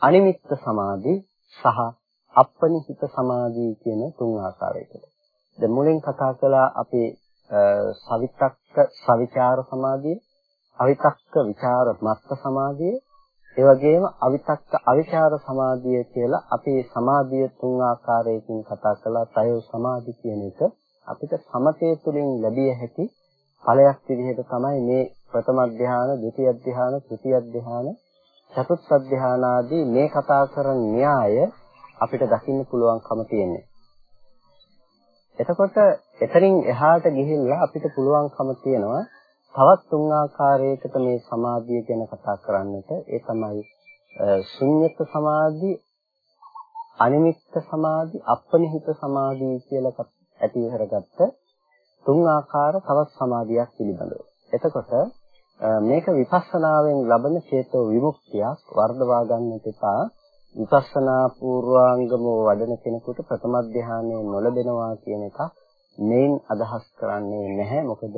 අනිමිත්ත සමාධි සහ අපනිහිත සමාධි කියන තුන් ආකාරයකට. දැන් මුලින් කතා කළා අපේ සවිතක්ක සවිචාර සමාධිය, අවිතක්ක විචාර මත්ත සමාධිය, ඒ වගේම අවිතක්ක අවිචාර සමාධිය කියලා අපි සමාධිය තුන් ආකාරයකින් කතා කළා. තයෝ සමාධි කියන එක අපිට සමතේ තුලින් ලැබිය හැකි ඵලයක් විදිහට තමයි මේ ප්‍රථම ධ්‍යාන, ဒုတိ ය ධ්‍යාන, තෘතිය ධ්‍යාන, චතුත්ථ ධ්‍යාන ආදී මේ කතා කරන න්‍යාය අපිට දකින්න පුළුවන්කම තියෙන්නේ. එතකොට එතනින් එහාට ගිහිල්ලා අපිට පුළුවන්කම තියෙනවා තවත් තුන් ආකාරයකට මේ සමාධිය ගැන කතා කරන්නට ඒ තමයි ශුන්්‍යත සමාධි අනිමිත්ත සමාධි අපනිහිත සමාධි කියලා ඇති කරගත්ත තුන් ආකාර තවත් සමාධියක් පිළිබඳව. එතකොට මේක විපස්සනාවෙන් ලබන චේතෝ විමුක්තියක් වර්ධවා ගන්නට එපා. විපස්සනා පූර්වාංගම වඩන කෙනෙකුට ප්‍රථම ධානයේ නොලබෙනවා කියන එක මේන් අදහස් කරන්නේ නැහැ. මොකද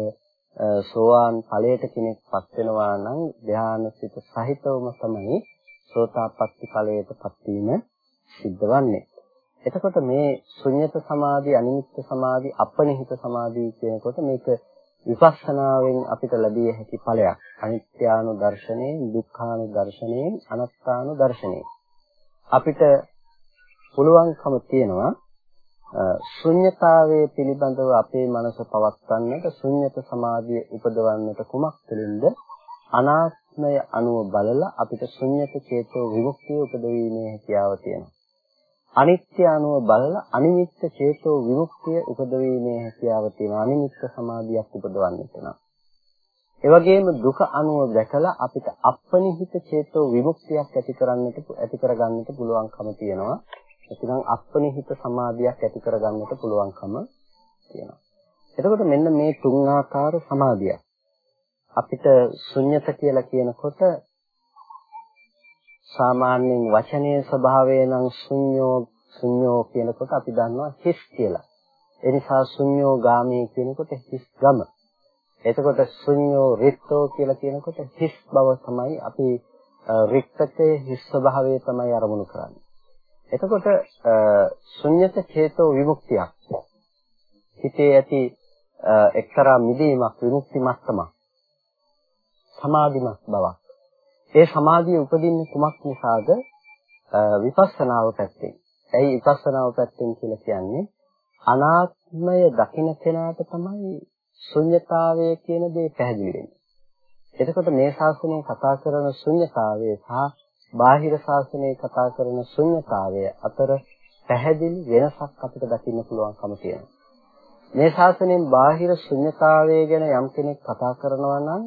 සෝවාන් ඵලයට කෙනෙක්පත් වෙනවා නම් ධානසිත සහිතවම තමයි සෝතාපට්ටි ඵලයටපත් වීම සිද්ධ වන්නේ. එතකොට මේ ශුන්්‍යත සමාධි, අනිමිත්ත සමාධි, අපනිහිත සමාධි කියනකොට මේක විපස්සනාවෙන් අපිට ලැබිය හැකි ඵලයක්. අනිත්‍යානු දර්ශනයෙන්, දුක්ඛානු දර්ශනයෙන්, අනාත්තානු දර්ශනයෙන්. අපිට පුළුවන්කම තියෙනවා ශුන්්‍යතාවයේ පිළිබඳව අපේ මනස පවත්වන්නට ශුන්්‍යත සමාධිය උපදවන්නට කුමක් තුළින්ද අනාත්මය අනුව බලලා අපිට ශුන්්‍යත චේතෝ විමුක්තිය උපදවීමේ හැකියාව තියෙනවා. අනිත්‍ය අනුව බලලා අනිමිත්ත චේතෝ විමුක්තිය උපදවීමේ හැකියාව තියෙනවා. අනිමිත්ත සමාධියක් උපදවන්නට නම්. ඒ වගේම දුක අනුව දැකලා අපිට අපනිහිත චේතෝ විමුක්තියක් ඇති කරන්නට ඇති කරගන්නට පුළුවන්කම තියෙනවා. එතනම් අපනිහිත සමාධියක් ඇති කරගන්නට පුළුවන්කම තියෙනවා. එතකොට මෙන්න මේ තුන් ආකාර සමාධිය. අපිට ශුන්්‍යත කියලා කියනකොට සාමාන්‍යයෙන් වචනයේ ස්වභාවය නම් ශුන්‍යෝ ශුන්‍යෝ කියනකොට අපි දන්නවා හිස් කියලා. ඒ නිසා ශුන්‍යෝ ගාමී කියනකොට හිස් ගම. එතකොට ශුන්‍යෝ රික්තෝ කියලා කියනකොට හිස් බව තමයි අපි රික්තකයේ හිස් ස්වභාවය තමයි අරමුණු කරන්නේ. එතකොට ශුන්්‍යත චේතෝ විමුක්තියක්. හිතේ ඇති එක්තරා මිදීමක් විමුක්ති මට්ටමක්. සමාධිමත් බවක්. ඒ සමාධිය උපදින්නේ කුමක් නිසාද? විපස්සනාව පැත්තෙන්. ඇයි විපස්සනාව පැත්තෙන් කියලා කියන්නේ? අනාත්මය දකින කෙනාට තමයි ශුන්්‍යතාවය කියන දේ පැහැදිලි වෙන්නේ. එතකොට මේ ශාසනය කතා කරන ශුන්්‍යතාවය සහ බාහිර ශාසනය කතා කරන ශුන්්‍යතාවය අතර පැහැදිලි වෙනසක් අපිට දකින්න පුළුවන්කම තියෙනවා. මේ ශාසනයෙන් බාහිර ශුන්්‍යතාවය ගැන යම් කෙනෙක් කතා කරනවා නම්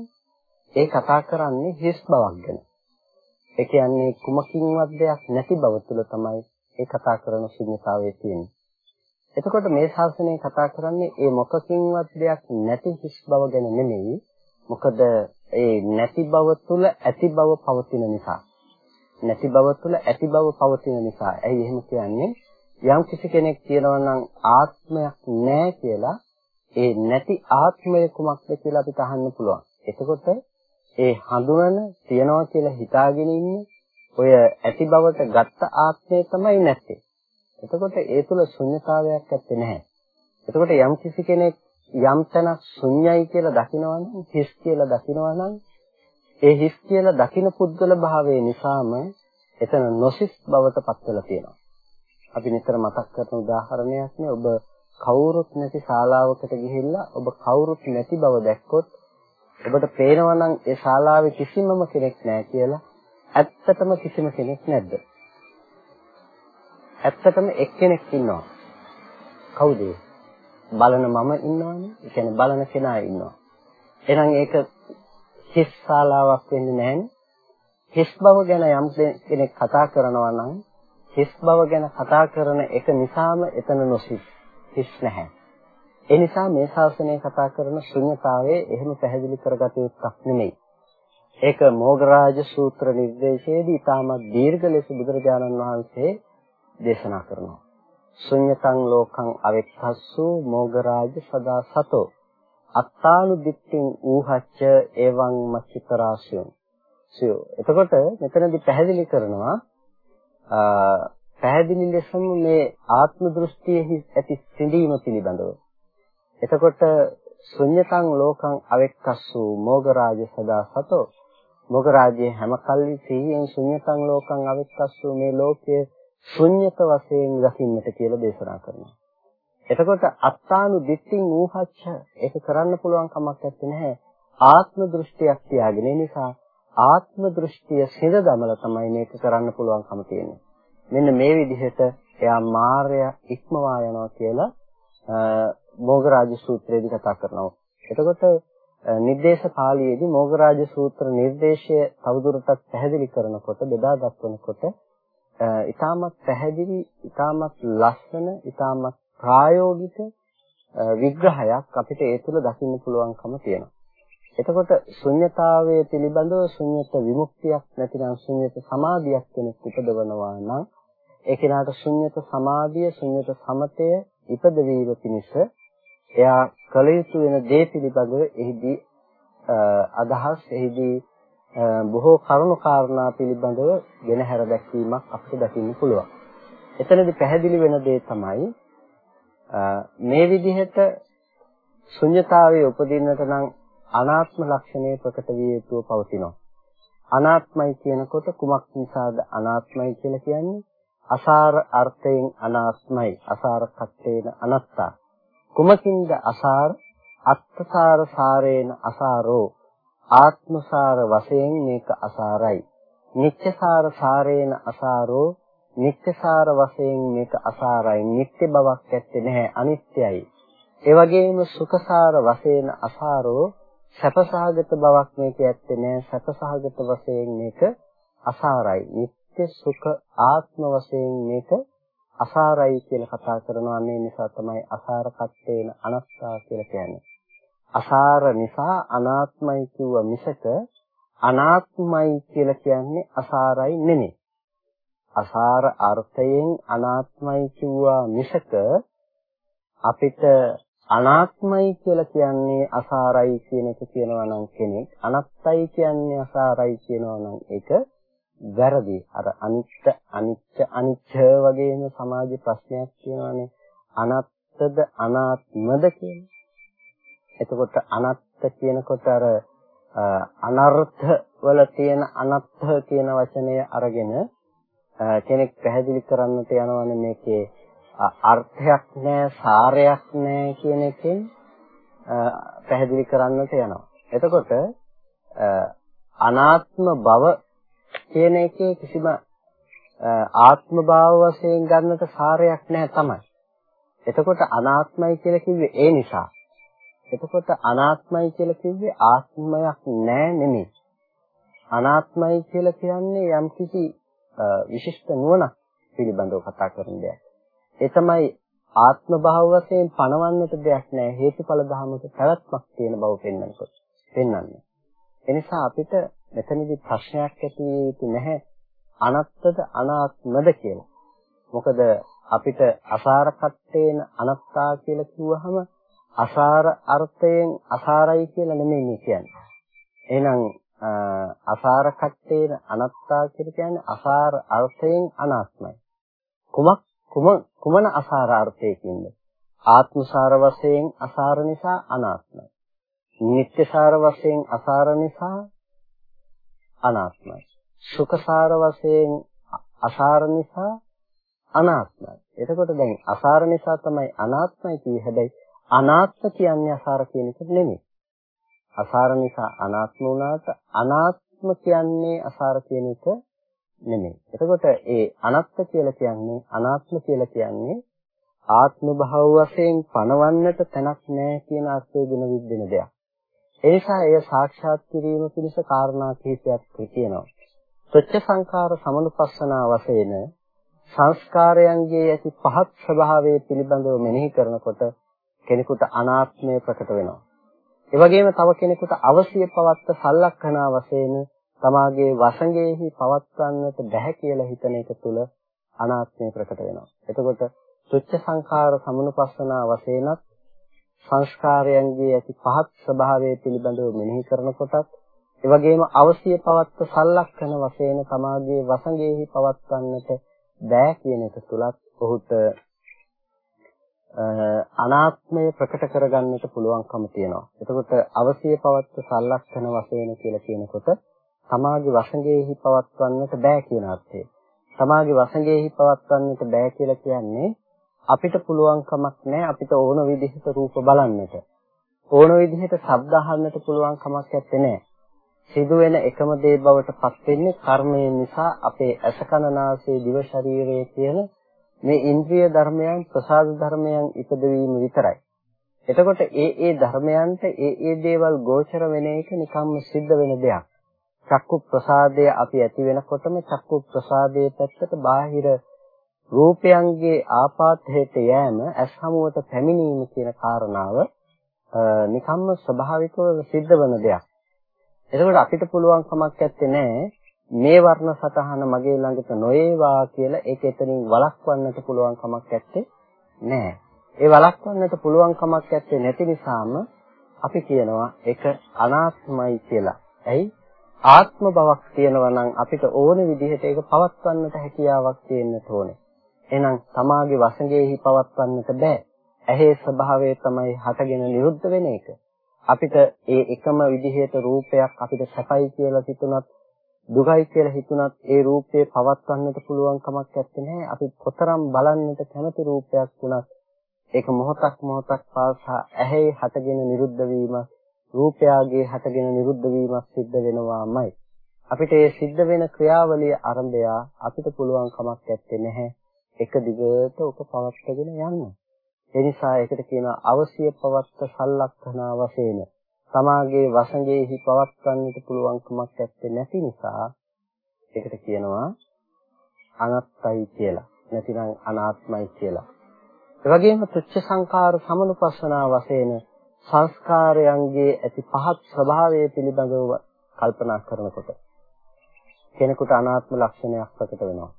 ඒ කතා කරන්නේ හිස් බවක් ගැන. ඒ කියන්නේ කුමකින්වත් දෙයක් නැති බව තුළ තමයි ඒ කතා කරන ශුන්්‍යතාවය තියෙන්නේ. එතකොට මේ ශාසනය කතා කරන්නේ ඒ මොකකින්වත් දෙයක් නැති හිස් බව ගැන නෙමෙයි. මොකද ඒ නැති බව තුල ඇති බව පවතින නිසා. නැති බව තුල ඇති බව පවතින නිසා. ඇයි එහෙම කියන්නේ? යම් කිසි කෙනෙක් කියනවා නම් ආත්මයක් නැහැ කියලා ඒ නැති ආත්මය කුමක්ද කියලා අපිට අහන්න පුළුවන්. එතකොට ඒ හඳුනන තියනවා කියලා හිතාගෙන ඉන්නේ ඔය ඇති බවට ගත්ත ආත්මය තමයි නැත්තේ. එතකොට ඒ තුල ශුන්්‍යතාවයක් ඇත්තේ නැහැ. එතකොට යම් කිසි කෙනෙක් යම් තැනක් ශුන්‍යයි කියලා දකිනවා නම් හිස් කියලා දකිනවා නම් ඒ හිස් කියලා දකින පුද්ගල භාවයේ නිසාම එතන නොසිස් බවට පත් වෙලා තියෙනවා. අපි නිතර මතක් කරන උදාහරණයක් නේ ඔබ කවුරුත් නැති ශාලාවකට ගිහිල්ලා ඔබ කවුරුත් නැති බව දැක්කොත් ඔබට පේනවා නම් ඒ ශාලාවේ කිසිමම කෙනෙක් නැහැ කියලා ඇත්තටම කිසිම කෙනෙක් නැද්ද? ඇත්තටම එක්කෙනෙක් ඉන්නවා. කවුද? බලන මම ඉන්නවනේ. ඒ කියන්නේ බලන කෙනා ඉන්නවා. එහෙනම් ඒක හිස් ශාලාවක් වෙන්නේ නැහැනේ. හිස් බව ගැන යම් කෙනෙක් කතා කරනවා නම් හිස් බව ගැන කතා කරන එක නිසාම එතන නොසිස් හිස් නැහැ. ඒ නිසා මේ ශාසනය කතා කරන ශුන්‍යතාවයේ එහෙම පැහැදිලි කරගත යුත්තක් නෙමෙයි. ඒක මොග්ගරාජ සූත්‍ර නිර්දේශයේදී ඊටමත් දීර්ඝ ලෙස බුදුරජාණන් වහන්සේ දේශනා කරනවා. ශුන්‍යතං ලෝකං අවෙක්ඛස්සු මොගරාජ සදා සතෝ අත්තානු දිට්ඨින් ඌහච්ච එවං මච්චිතරාසියෝ සියෝ එතකොට මෙතනදී පැහැදිලි කරනවා පැහැදිලි ලෙසම මේ ආත්ම දෘෂ්ටියෙහි ඇති සිඳීම පිළිබඳව එතකොට ශුන්‍යතං ලෝකං අවෙක්කස්සු මොගරාජ සදා සතෝ මොගරාජයේ හැම කල්ලි සිහියෙන් ශුන්‍යතං ලෝකං අවෙක්කස්සු මේ ලෝකයේ ශුන්්‍යත වශයෙන් දකින්නට කියලා දේශනා කරනවා. එතකොට අත්තානු දිට්ඨින් ඌහච්ච ඒක කරන්න පුළුවන් කමක් නැත්තේ ආත්ම දෘෂ්ටියක් තියාගෙන නිසා ආත්ම දෘෂ්ටිය සිඳ දමලා තමයි මේක කරන්න පුළුවන්කම තියෙන්නේ. මෙන්න මේ විදිහට එයා මාර්ය ඉක්මවා යනවා කියලා මොගරාජ සූත්‍රයේදී කතා කරනවා. එතකොට නිर्देश පාළියේදී මොගරාජ සූත්‍ර නිर्देशය තවදුරටත් පැහැදිලි කරනකොට බෙදා දක්වනකොට ඉතාමත් පැහැදිලි, ඉතාමත් ලස්සන, ඉතාමත් ප්‍රායෝගික විග්‍රහයක් අපිට ඒ තුළ දකින්න පුළුවන්කම තියෙනවා. එතකොට ශුන්්‍යතාවයේ පිළිබඳව ශුන්්‍යත විමුක්තියක් නැතිනම් ශුන්්‍යත සමාධියක් කෙනෙක් උපදවනවා නම් ඒ කෙනාට ශුන්්‍යත සමාධිය ශුන්්‍යත සමතය ඉපදවීම පිණිස එයා කල යුතු වෙන දේ පිළිබඳව එහිදී අදහස් එහිදී බොහෝ කරුණු කාරණා පිළිබඳව ගෙනහැර දැක්වීමක් අපිට දකින්න පුළුවන්. එතනදී පැහැදිලි වෙන දේ තමයි මේ විදිහට ශුන්්‍යතාවයේ උපදින්නට නම් අනාත්ම ලක්ෂණය ප්‍රකට විය යුතුව පවතිනවා. අනාත්මයි කියනකොට කුමක් නිසාද අනාත්මයි කියලා කියන්නේ? අසාර අර්ථයෙන් අනාත්මයි. අසාර කත්තේන අනත්තා. කුමකින්ද අසාර? අත්තසාර සාරේන අසාරෝ ආත්මසාර වශයෙන් මේක අසාරයි. නිත්‍යසාර සාරේන අසාරෝ නිත්‍යසාර වශයෙන් මේක අසාරයි. නිත්‍ය බවක් ඇත්තේ නැහැ අනිත්‍යයි. ඒ වගේම සුඛසාර වශයෙන් අසාරෝ සැපසහගත බවක් මේක ඇත්තේ නෑ. සැපසහගත වශයෙන් මේක අසාරයි. නිත්‍ය සුඛ ආත්ම වශයෙන් මේක අසාරයි කියලා කතා කරනවා. මේ නිසා තමයි අසාරකත්වේන අනස්සා කියලා කියන්නේ. අසාර නිසා අනාත්මයි කිව්ව මිසක අනාත්මයි කියලා කියන්නේ අසාරයි නෙමෙයි. අසාර අර්ථයෙන් අනාත්මයි කිව්වා මිසක අපිට අනාත්මයි කියලා කියන්නේ අසාරයි කියන එක කියනවා නම් කෙනෙක් අනත්තයි කියන්නේ අසාරයි කියනවා නම් ඒක වැරදි. අර අනිත්‍ය අනිත්‍ය අනිච්ච වගේම සමාජ ප්‍රශ්නයක් තියෙනවානේ. අනත්තද අනාත්මද කියන්නේ. එතකොට අනත්ත කියනකොට අර අනර්ථ වල තියෙන අනත්ත කියන වචනය අරගෙන කෙනෙක් පැහැදිලි කරන්නට යනවනේ මේකේ අර්ථයක් නැහැ සාරයක් නැහැ කියන එකෙන් පැහැදිලි කරන්නට යනවා. එතකොට අනාත්ම බව කියන එකේ කිසිම ආත්ම භාව වශයෙන් ගන්නට සාරයක් නැහැ තමයි. එතකොට අනාත්මයි කියලා කිව්වේ ඒ නිසා. එතකොට අනාත්මයි කියලා කිව්වේ ආත්මයක් නැහැ නෙමෙයි. අනාත්මයි කියලා කියන්නේ යම්කිසි විශිෂ්ට නුවණක් පිළිබඳව කතා කරන දෙයක්. ඒ තමයි ආත්ම භාව වශයෙන් පණවන්නට දෙයක් නැහැ හේතුඵල ධර්මක පැවැත්මක් තියෙන බව පෙන්වනකොට පෙන්වන්නේ. එනිසා අපිට මෙතනදී ප්‍රශ්නයක් ඇති වෙන්නේ නැහැ අනත්තද අනාත්මද කියලා. මොකද අපිට අසාරකත්වයෙන් අනත්තා කියලා කිව්වහම අසාර අර්ථයෙන් අසාරයි කියලා නෙමෙයි කියන්නේ. එහෙනම් අසාරකත්වයෙන් අනත්තා කියලා කියන්නේ අසාර අර්ථයෙන් අනාත්මයි. කුමක් කුම කුමන අසාර අර්ථයකින්ද? ආත්මසාර වශයෙන් අසාර නිසා අනාත්මයි. නිත්‍යසාර වශයෙන් අසාර නිසා අනාත්මයි. සුඛසාර වශයෙන් අසාර නිසා අනාත්මයි. එතකොට දැන් අසාර නිසා තමයි අනාත්මයි කියේ. හැබැයි අනාත්ම කියන්නේ අසාර කියන එක නෙමෙයි. අසාර නිසා අනාත්ම වුණාට අනාත්ම කියන්නේ අසාර කියන එක නෙමෙයි. එතකොට ඒ අනත්ත කියලා කියන්නේ අනාත්ම කියලා කියන්නේ ආත්ම භාව වශයෙන් පණවන්නට තැනක් නැහැ කියන අර්ථයෙන් විද්දෙන දෙයක්. ඒ නිසා එය සාක්ෂාත් කිරීම පිණිස කාරණා කිහිපයක් තියෙනවා. සත්‍ය සංඛාර සමනුපස්සනා වශයෙන් සංස්කාරයන්ගේ ඇති පහත් ස්වභාවය පිළිබඳව මෙනෙහි කරනකොට කෙනෙකුට අනාත්මය ප්‍රකට වෙනවා. ඒ වගේම තව කෙනෙකුට අවශ්‍ය පවත්ත සලක්ෂණා වශයෙන් තමාගේ වසඟෙහි පවත්වන්නට බැහැ කියලා හිතන එක තුළ අනාත්මය ප්‍රකට වෙනවා. එතකොට සුච්ච සංඛාර සමනුපස්සනා වශයෙන්ත් සංස්කාරයන්ගේ ඇති පහත් ස්වභාවය පිළිබඳව මෙනෙහි කරනකොටත් ඒ වගේම අවශ්‍ය පවත්ත සලක්ෂණ වශයෙන් තමාගේ වසඟෙහි පවත්වන්නට බෑ කියන එක තුලත් ඔහුට අනාත්මය ප්‍රකට කරගන්නට පුළුවන්කම තියෙනවා. එතකොට අවශ්‍ය පවත්ව සලක්ෂණ වශයෙන් කියලා කියනකොට සමාගේ වසඟෙහි පවත්වන්නට බෑ කියන අර්ථය. සමාගේ වසඟෙහි පවත්වන්නට බෑ කියලා කියන්නේ අපිට පුළුවන්කමක් නැහැ අපිට ඕන විදිහට රූප බලන්නට. ඕන විදිහට ශබ්ද අහන්නට පුළුවන් කමක් නැත්තේ. සිදුවෙන එකම දේ බවට පත් වෙන්නේ කර්මය නිසා අපේ ඇස කන නාසය දිව ශරීරය කියන මේ ඉන්ද්‍රිය ධර්මයන් ප්‍රසාද ධර්මයන් ඉපදවීම විතරයි. එතකොට ඒ ඒ ධර්මයන්ට ඒ ඒ දේවල් ගෝචර වෙන එක නිකම්ම සිද්ධ වෙන දෙයක්. චක්කු ප්‍රසාදය අපි ඇති වෙනකොටම චක්කු ප්‍රසාදයේ පැත්තට බාහිර රූපයන්ගේ ආපාතයට යෑම ඇස් හමුවට පැමිණීම කියන කාරණාව නිකම්ම ස්වභාවිකව සිද්ධ වෙන දෙයක්. එතකොට අපිට පුළුවන් කමක් නැත්තේ මේ වර්ණ සතහන මගේ ළඟට නොඒවා කියලා ඒක එතනින් වළක්වන්නට පුළුවන් කමක් නැත්තේ නෑ. ඒ වළක්වන්නට පුළුවන් කමක් නැත්තේ නැති නිසාම අපි කියනවා ඒක අනාත්මයි කියලා. ඇයි? ආත්ම බවක් තියෙනවා නම් අපිට ඕන විදිහට ඒක පවත්වන්නට හැකියාවක් තියෙන්න ඕනේ. එහෙනම් තමාගේ වසඟෙහි පවත්වන්නට බෑ. ඇහි ස්වභාවය තමයි හටගෙන නිරුද්ධ වෙන එක. අපිට ඒ එකම විදිහට රූපයක් අපිට සැපයි කියලා හිතුණත් දුකයි කියලා හිතුණත් ඒ රූපේ පවත්වන්නට පුළුවන් කමක් නැත්තේ අපි කොතරම් බලන්නට කැමති රූපයක් වුණත් ඒක මොහොතක් මොහොතක් පාසා ඇහි හටගෙන නිරුද්ධ වීම රූපයාගේ හටගෙන නිරුද්ධ වීමක් සිද්ධ වෙනවාමයි අපිට ඒ සිද්ධ වෙන ක්‍රියාවලිය ආරම්භය අපිට පුළුවන් කමක් නැත්තේ නැහැ එක දිගට ඔක පවත්වාගෙන යන්න ඒ නිසා ඒකට කියනවා අවශ්‍ය පවත්ත සලක්ෂණා වශයෙන් තමාගේ වසඟෙහි පවත්වන්නට පුළුවන්කමක් ඇත්තේ නැති නිසා ඒකට කියනවා අනත්තයි කියලා. නැතිනම් අනාත්මයි කියලා. ඒ වගේම තුච්ඡ සංකාර සමනුපස්සනා වශයෙන් සංස්කාරයන්ගේ ඇති පහත් ස්වභාවය පිළිබඳව කල්පනා කරනකොට කෙනෙකුට අනාත්ම ලක්ෂණයක් ප්‍රකට වෙනවා.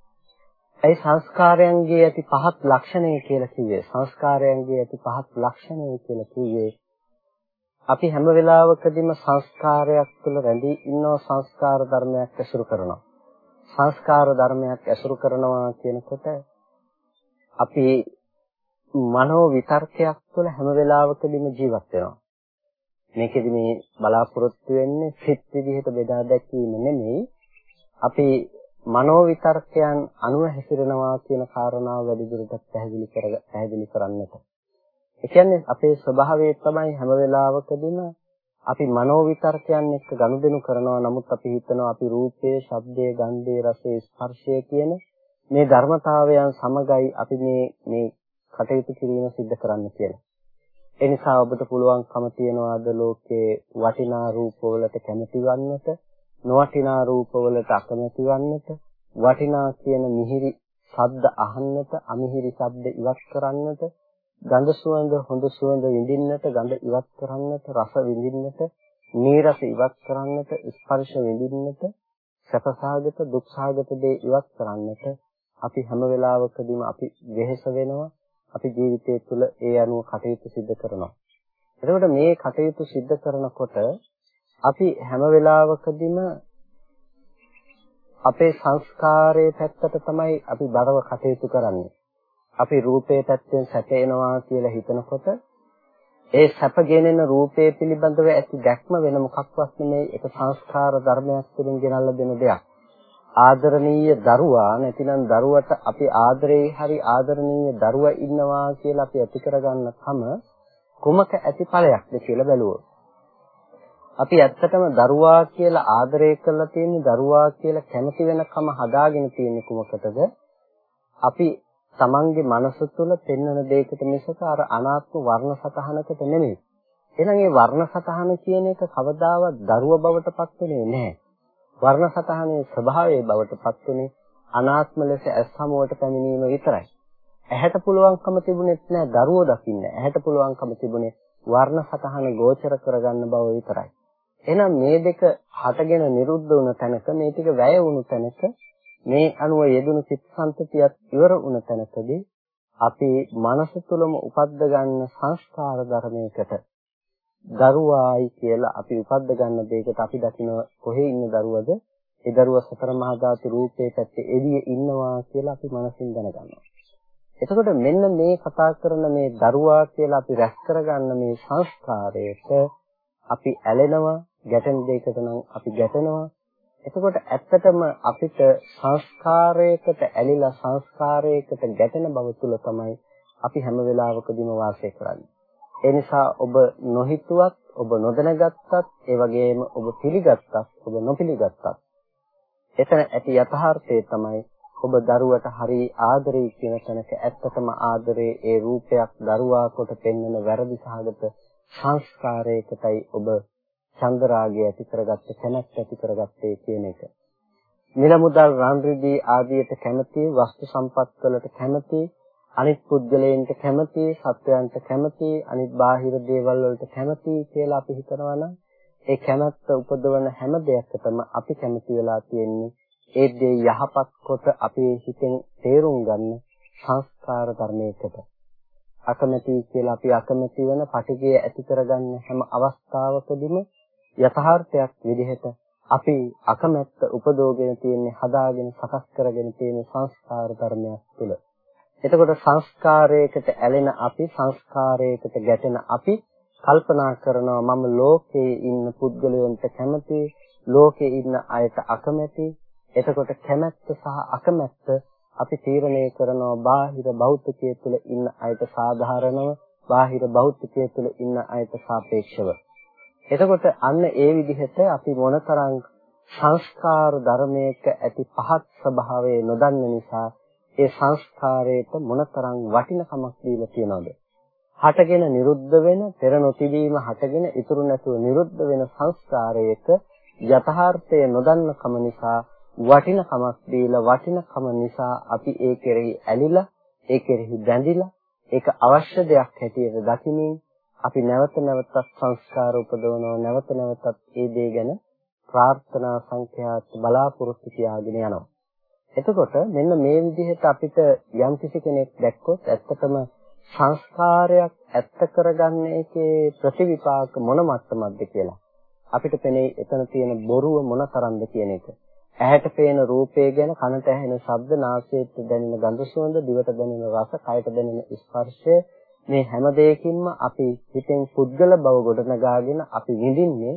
ඒ සංස්කාරයන්ගේ ඇති පහත් ලක්ෂණය කියලා කිව්වේ සංස්කාරයන්ගේ ඇති පහත් ලක්ෂණය කියලා කිව්වේ අපි හැම වෙලාවකදීම සංස්කාරයක් තුළ රැඳී ඉන්නව සංස්කාර ධර්මයක් ඇසුරු කරනවා. සංස්කාර ධර්මයක් ඇසුරු කරනවා කියනකොට අපි මනෝ විතර්කයක් තුළ හැම වෙලාවකදීම ජීවත් වෙනවා. මේකෙදි මේ බලාපොරොත්තු වෙන්නේ සිත් විදිහට බෙදා දැක්වීම නෙමෙයි. අපි මනෝ විතර්කයන් අනුව හැසිරෙනවා කියන කාරණාව වැඩිදුරටත් පැහැදිලි කර පැහැදිලි කරන්නට. ඒ කියන්නේ අපේ ස්වභාවය තමයි හැම වෙලාවකදීම අපි මනෝ විතර්කයන් එක්ක ගනුදෙනු කරනවා නමුත් අපි හිතනවා අපි රූපයේ, ශබ්දයේ, ගන්ධයේ, රසයේ, ස්පර්ශයේ කියන මේ ධර්මතාවයන් සමගයි අපි මේ මේ කටයුතු කිරීම සිද්ධ කරන්න කියලා. ඒ නිසා ඔබට පුළුවන්කම තියනවාද ලෝකේ වටිනා රූපවලට කැමති වන්නට, නොවටිනා රූපවලට අකමැති වන්නට, වටිනා කියන මිහිරි ශබ්ද අහන්නට, අමිහිරි ශබ්ද ඉවත් කරන්නට, ගඳ සුවඳ හොඳ සුවඳ විඳින්නට, ගඳ ඉවත් කරන්නට, රස විඳින්නට, නීරස ඉවත් කරන්නට, ස්පර්ශ විඳින්නට, සැපසහගත දුක්සහගත දේ ඉවත් කරන්නට අපි හැම වෙලාවකදීම අපි වෙහෙස වෙනවා. අපි ජීවිතය තුළ ඒ අනුව කටයුතු සිදු කරනවා. එතකොට මේ කටයුතු සිදු කරනකොට අපි හැම වෙලාවකදීම අපේ සංස්කාරයේ පැත්තට තමයි අපි බරව කටයුතු කරන්නේ. අපි රූපේ පැත්තෙන් සැපේනවා කියලා හිතනකොට ඒ සැප ගෙනෙන රූපේ පිළිබඳව ඇති දැක්ම වෙන මොකක්වත් නෙමෙයි ඒක සංස්කාර ධර්මයක් තුළින් ගෙනල්ලා දෙන දෙයක්. ආදරණීය දරුවා නැතිනම් දරුවට අපි ආදරේ හරි ආදරණීය දරුවා ඉන්නවා කියලා අපි ඇති කරගන්න කම කුමක ඇති ඵලයක්ද කියලා බැලුවොත් අපි ඇත්තටම දරුවා කියලා ආදරය කරලා තියෙන දරුවා කියලා කැමති වෙනකම හදාගෙන තියෙන කුමකටද අපි තමන්ගේ මනස තුළ පෙන්වන දෙයකට මිසක අර අනාත්ම වර්ණ සතහනකට නෙමෙයි. එහෙනම් මේ වර්ණ සතහන කියන එක කවදාවත් දරුව බවට පත් වෙන්නේ නැහැ. වර්ණ සතහනේ ස්වභාවයේ බවට පත් වෙන්නේ අනාත්ම ලෙස ඇස් සමුවට පැමිණීම විතරයි. ඇහැට පුළුවන්කම තිබුණෙත් නැහැ දරුවෝ දකින්න. ඇහැට පුළුවන්කම තිබුණේ වර්ණ සතහන ගෝචර කරගන්න බව විතරයි. එහෙනම් මේ දෙක හටගෙන නිරුද්ධ වුණ තැනක මේ ටික වැය වුණු තැනක මේ අනුව යෙදුණු චිත්ත සංතතියත් ඉවර වුණ තැනකදී අපි මනස තුළම උපද්ද ගන්න සංස්කාර ධර්මයකට දරුවායි කියලා අපි උපද්ද ගන්න දෙයකට අපි දකින්න කොහේ ඉන්න දරුවද ඒ දරුවා සතර මහා ධාතු රූපේ පැත්තේ එළියේ ඉන්නවා කියලා අපි මනසින් දැනගන්නවා. එතකොට මෙන්න මේ කතා කරන මේ දරුවා කියලා අපි රැස් කරගන්න මේ සංස්කාරයට අපි ඇලෙනවා ගැටෙන දෙයකට නම් අපි ගැටෙනවා එතකොට ඇත්තටම අපිට සංස්කාරයකට ඇලිලා සංස්කාරයකට ගැටෙන බව තුල තමයි අපි හැම වෙලාවකදීම වාසය කරන්නේ. ඒ නිසා ඔබ නොහිතුවත්, ඔබ නොදැනගත්තත්, ඒ වගේම ඔබ පිළිගත්තත්, ඔබ නොපිළිගත්තත් එතන ඇති යථාර්ථය තමයි ඔබ දරුවට හරි ආදරේ කියන තැනක ඇත්තටම ආදරේ ඒ රූපයක් දරුවා කොට පෙන්වන වැරදි සහගත සංස්කාරයකටයි ඔබ චන්දරාගය ඇති කරගත්ත කැමැත්ත ඇති කරගත්තේ කියන එක. මිල මුදල් රන් රිදී ආදියට කැමති වස්තු සම්පත් වලට කැමති අනිත් පුද්ගලයන්ට කැමති සත්වයන්ට කැමති අනිත් බාහිර දේවල් වලට කැමති කියලා අපි හිතනවා නම් ඒ කැමැත්ත උපදවන හැම දෙයකටම අපි කැමති වෙලා තියෙන්නේ ඒ දේ යහපත් කොට අපේ හිතෙන් තේරුම් ගන්න සංස්කාර ධර්මයකට අකමැති කියලා අපි අකමැති වෙන පටිගය ඇති කරගන්න හැම අවස්ථාවකදීම යථාර්ථයක් විදිහට අපි අකමැත්ත උපදෝගෙන තියෙන්නේ හදාගෙන සකස් කරගෙන තියෙන සංස්කාර ධර්මයක් තුළ. එතකොට සංස්කාරයකට ඇලෙන අපි සංස්කාරයකට ගැටෙන අපි කල්පනා කරනවා මම ලෝකේ ඉන්න පුද්ගලයන්ට කැමති ලෝකේ ඉන්න අයට අකමැති එතකොට කැමැත්ත සහ අකමැත්ත අපි තීරණය කරනවා බාහිර භෞතිකයේ තුල ඉන්න අයට සාධාරණව බාහිර භෞතිකයේ තුල ඉන්න අයට සාපේක්ෂව එතකොට අන්න ඒ විදිහට අපි මොනතරම් සංස්කාර ධර්මයක ඇති පහත් ස්වභාවය නොදන්න නිසා ඒ සංස්කාරයට මොනතරම් වටිනකමක් දීලා තියනවද? හටගෙන නිරුද්ධ වෙන පෙර නොතිබීම හටගෙන ඉතුරු නැතුව නිරුද්ධ වෙන සංස්කාරයක යථාර්ථය නොදන්නකම නිසා වටිනකමක් දීලා වටිනකම නිසා අපි ඒ කෙරෙහි ඇලිලා ඒ කෙරෙහි බැඳිලා ඒක අවශ්‍ය දෙයක් හැටියට දකිමින් අපි නැවත නැවතත් සංස්කාර උපදවනවා නැවත නැවතත් ඒ දේ ගැන ප්‍රාර්ථනා සංඛ්‍යාත බලාපොරොත්තු තියාගෙන යනවා. එතකොට මෙන්න මේ විදිහට අපිට යම් කිසි කෙනෙක් දැක්කොත් ඇත්තටම සංස්කාරයක් ඇත්ත කරගන්න එකේ ප්‍රතිවිපාක මොන මට්ටමක්ද කියලා අපිට පෙනේ එතන තියෙන බොරුව මොන තරම්ද කියන එක. ඇහැට පේන රූපය ගැන කනට ඇහෙන ශබ්ද නාසයට දැනෙන ගඳ සුවඳ දිවට දැනෙන රස කයට දැනෙන ස්පර්ශය මේ හැම දෙයකින්ම අපි හිතෙන් පුද්ගල බව ගොඩනගාගෙන අපි විඳින්නේ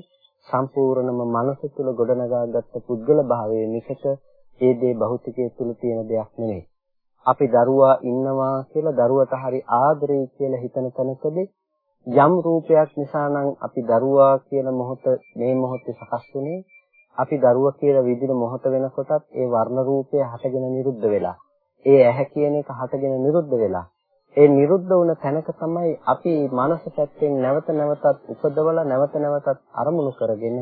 සම්පූර්ණම මනස තුල ගොඩනගාගත්ත පුද්ගල භාවයේ මිසක ඒ දේ භෞතිකයේ තුල තියෙන දෙයක් නෙමෙයි. අපි දරුවා ඉන්නවා කියලා දරුවට හරි ආදරේ කියලා හිතන තැනකදී යම් රූපයක් නිසා නම් අපි දරුවා කියන මොහොත මේ මොහොතේ සකස් වුනේ අපි දරුවා කියලා විදින මොහොත වෙනකොටත් ඒ වර්ණ රූපය හටගෙන නිරුද්ධ වෙලා ඒ ඇහැ කියන එක හටගෙන නිරුද්ධ වෙලා ඒ නිරුද්ධ වුණ තැනක තමයි අපි මනස පැත්තෙන් නැවත නැවතත් උපදවලා නැවත නැවතත් අරමුණු කරගෙන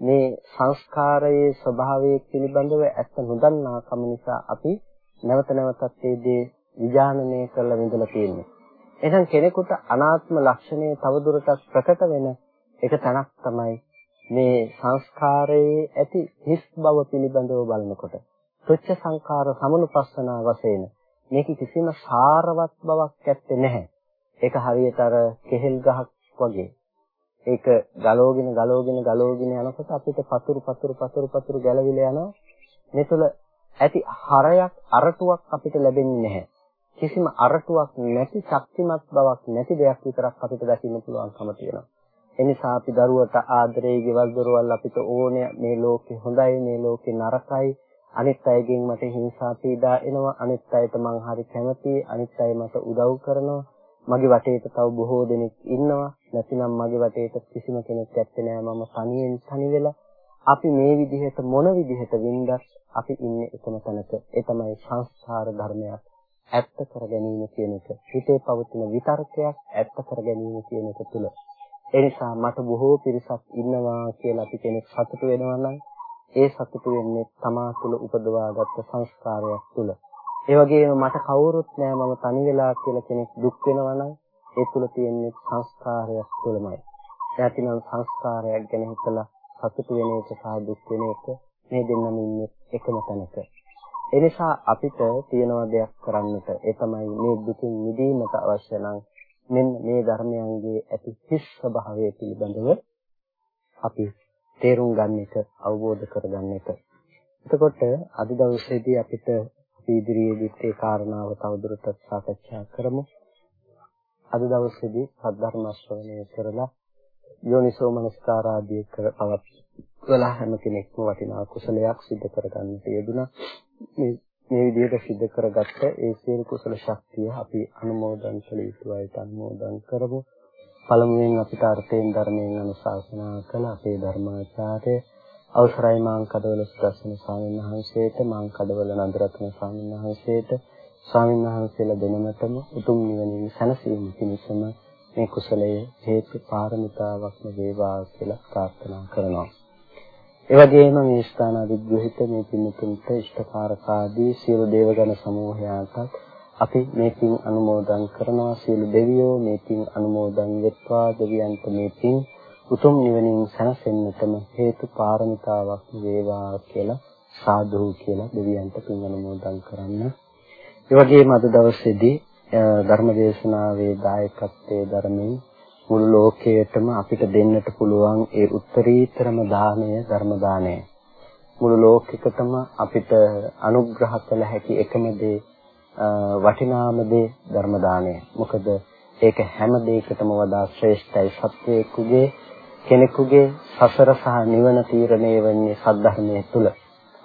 මේ සංස්කාරයේ ස්වභාවය පිළිබඳව ඇත්ත නොදන්නාකම නිසා අපි නැවත නැවතත් ඒ දේ විඥානනය කරලා විඳලා තියෙන්නේ. එහෙනම් කෙනෙකුට අනාත්ම ලක්ෂණය තවදුරටත් ප්‍රකට වෙන එක තැනක් තමයි මේ සංස්කාරයේ ඇති හිස් බව පිළිබඳව බලනකොට. තුච්ච සංඛාර සමනුපස්සනා වශයෙන් මේක කිසිම සාරවත් බවක් ඇත්තේ නැහැ. ඒක හරියට අර කෙහෙල් ගහක් වගේ. ඒක ගලෝගෙන ගලෝගෙන ගලෝගෙන යනකොට අපිට පතුරු පතුරු පතුරු පතුරු ගැලවිලා යනවා. මේ තුළ ඇති හරයක් අරටුවක් අපිට ලැබෙන්නේ නැහැ. කිසිම අරටුවක් නැති ශක්තිමත් බවක් නැති දෙයක් විතරක් අපිට දකින්න පුළුවන්කම තියෙනවා. එනිසා අපි දරුවට ආදරේ ගෙවල් දොරවල් අපිට ඕනේ. මේ ලෝකේ හොඳයි මේ ලෝකේ නරකයි. අනිත් අයගෙන් මට හිංසා පීඩා එනවා. අනිත් අයට මං හරි කැමතියි අනිත් අය මට උදව් කරනවා. මගේ වටේට තව බොහෝ දෙනෙක් ඉන්නවා. නැතිනම් මගේ වටේට කිසිම කෙනෙක් ඇත්තේ නෑ. මම තනියෙන් තනි වෙලා. අපි මේ විදිහට මොන විදිහට වින්දත් අපි ඉන්නේ එකම තැනක. ඒ තමයි සංස්කාර ධර්මයක් ඇත්ත කර ගැනීම කියන එක. හිතේ පවතින විතර්කයක් ඇත්ත කර ගැනීම කියන එක තුල ඒ නිසා මට බොහෝ පිරිසක් ඉන්නවා කියලා අපි කෙනෙක් සතුටු වෙනවා නම් ඒ සතුට වෙන්නේ තමා තුළ උපදවාගත්ත සංස්කාරයක් තුළ. ඒ වගේම මට කවුරුත් නෑ මම තනි වෙලා කියලා කෙනෙක් දුක් වෙනවා නම් ඒ තුළ තියෙන්නේ සංස්කාරයක් තුළමයි. එයාටිනම් සංස්කාරයක් ගැන හිතලා සතුට වෙන එක සහ දුක් වෙන එක මේ දෙන්නම ඉන්නේ එකම තැනක. ඒ නිසා අපිට තියෙනවා දෙයක් කරන්නට ඒ තමයි මේ දුකින් මිදීමට අවශ්‍ය නම් මෙන්න මේ ධර්මයන්ගේ ඇති හිස් ස්වභාවය පිළිබඳව අපි තේරුම් ගන්න එක අවබෝධ කරගන්න එක. එතකොට අද දවසේදී අපිට ඉදිරියේදීත් ඒ කාරණාව තවදුරටත් සාකච්ඡා කරමු. අද දවසේදී සද්ධර්ම ශ්‍රවණය කරලා යෝනිසෝ මනස්කාරාදී කර පවත්වලා හැම කෙනෙක්ම වටිනා කුසලයක් සිදු කරගන්නට යෙදුණා. මේ මේ විදිහට සිදු කරගත්ත ඒ සියලු කුසල ශක්තිය අපි අනුමෝදන් කළ යුතුයි අනුමෝදන් කරමු. පළමුවෙන් අපිට අර්ථයෙන් ධර්මයෙන් අනුශාසනා කළ අපේ ධර්මාචාර්ය අවසරයි මාං කඩවල සුදස්සන ස්වාමීන් වහන්සේට මාං කඩවල නන්දරත්න ස්වාමීන් වහන්සේට ස්වාමීන් වහන්සේලා දෙනමතම උතුම් නිවනින් සැනසීම පිණිසම මේ කුසලය හේතු පාරමිතාවක්ම වේවා කියලා ප්‍රාර්ථනා කරනවා. ඒ වගේම මේ ස්ථාන අධිග්‍රහිත මේ පින්තුන්ට ඉෂ්ඨකාරකාදී සියලු දේවගණ සමූහයාටත් අපි මේ පින් අනුමෝදන් කරනවා සියලු දෙවියෝ මේ පින් අනුමෝදන් වෙත්වා දෙවියන්ට මේ පින් උතුම් නිවනින් සැනසෙන්නටම හේතු පාරමිතාවක් වේවා කියලා සාදු කියලා දෙවියන්ට පින් අනුමෝදන් කරන්න. ඒ වගේම අද දවසේදී ධර්මදේශනාවේ දායකත්වයේ ධර්මයෙන් මුළු ලෝකයටම අපිට දෙන්නට පුළුවන් ඒ උත්තරීතරම දාණය ධර්ම දාණය. මුළු ලෝකෙකටම අපිට අනුග්‍රහ කළ හැකි එකම දේ වටිනාම දේ ධර්ම දාණය. මොකද ඒක හැම දෙයකටම වඩා ශ්‍රේෂ්ඨයි සත්‍යයකගේ කෙනෙකුගේ සසර සහ නිවන තීරණය වෙන්නේ සද්ධර්මයේ තුල.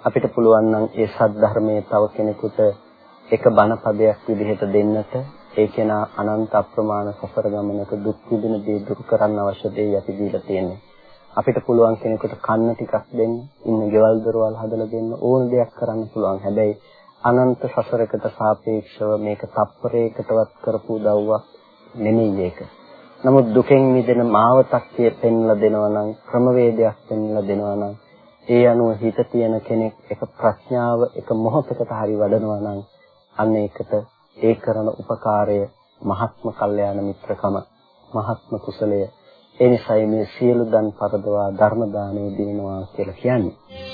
අපිට පුළුවන් නම් ඒ සද්ධර්මයේ තව කෙනෙකුට එක බණ පදයක් විදිහට දෙන්නට ඒ කෙනා අනන්ත අප්‍රමාණ සසර ගමනක දුක් විඳින දේ දුරු කරන්න අවශ්‍ය දේ අපි දීලා තියෙන්නේ. අපිට පුළුවන් කෙනෙකුට කන්න ටිකක් දෙන්න, ඉන්න ගෙවල් දොරවල් හදලා දෙන්න ඕන දෙයක් කරන්න පුළුවන්. හැබැයි අනන්ත සසරකට සාපේක්ෂව මේක තප්පරයකටවත් කරපු උදව්වක් නෙමෙයි ඒක. නමුත් දුකෙන් මිදෙන මාවතක් පෙන්ලා දෙනවා නම් ක්‍රමවේදයක් පෙන්ලා දෙනවා නම් ඒ අනුව හිත තියෙන කෙනෙක් එක ප්‍රඥාව එක මොහොතකට හරි වඩනවා නම් අන්න ඒකට ඒ කරන උපකාරය මහත්ම කල්යාණ මිත්‍රකම මහත්ම කුසලය. ඒ නිසයි මේ සියලු දන් පරදවා ධර්ම දාණය දිනනවා කියලා කියන්නේ.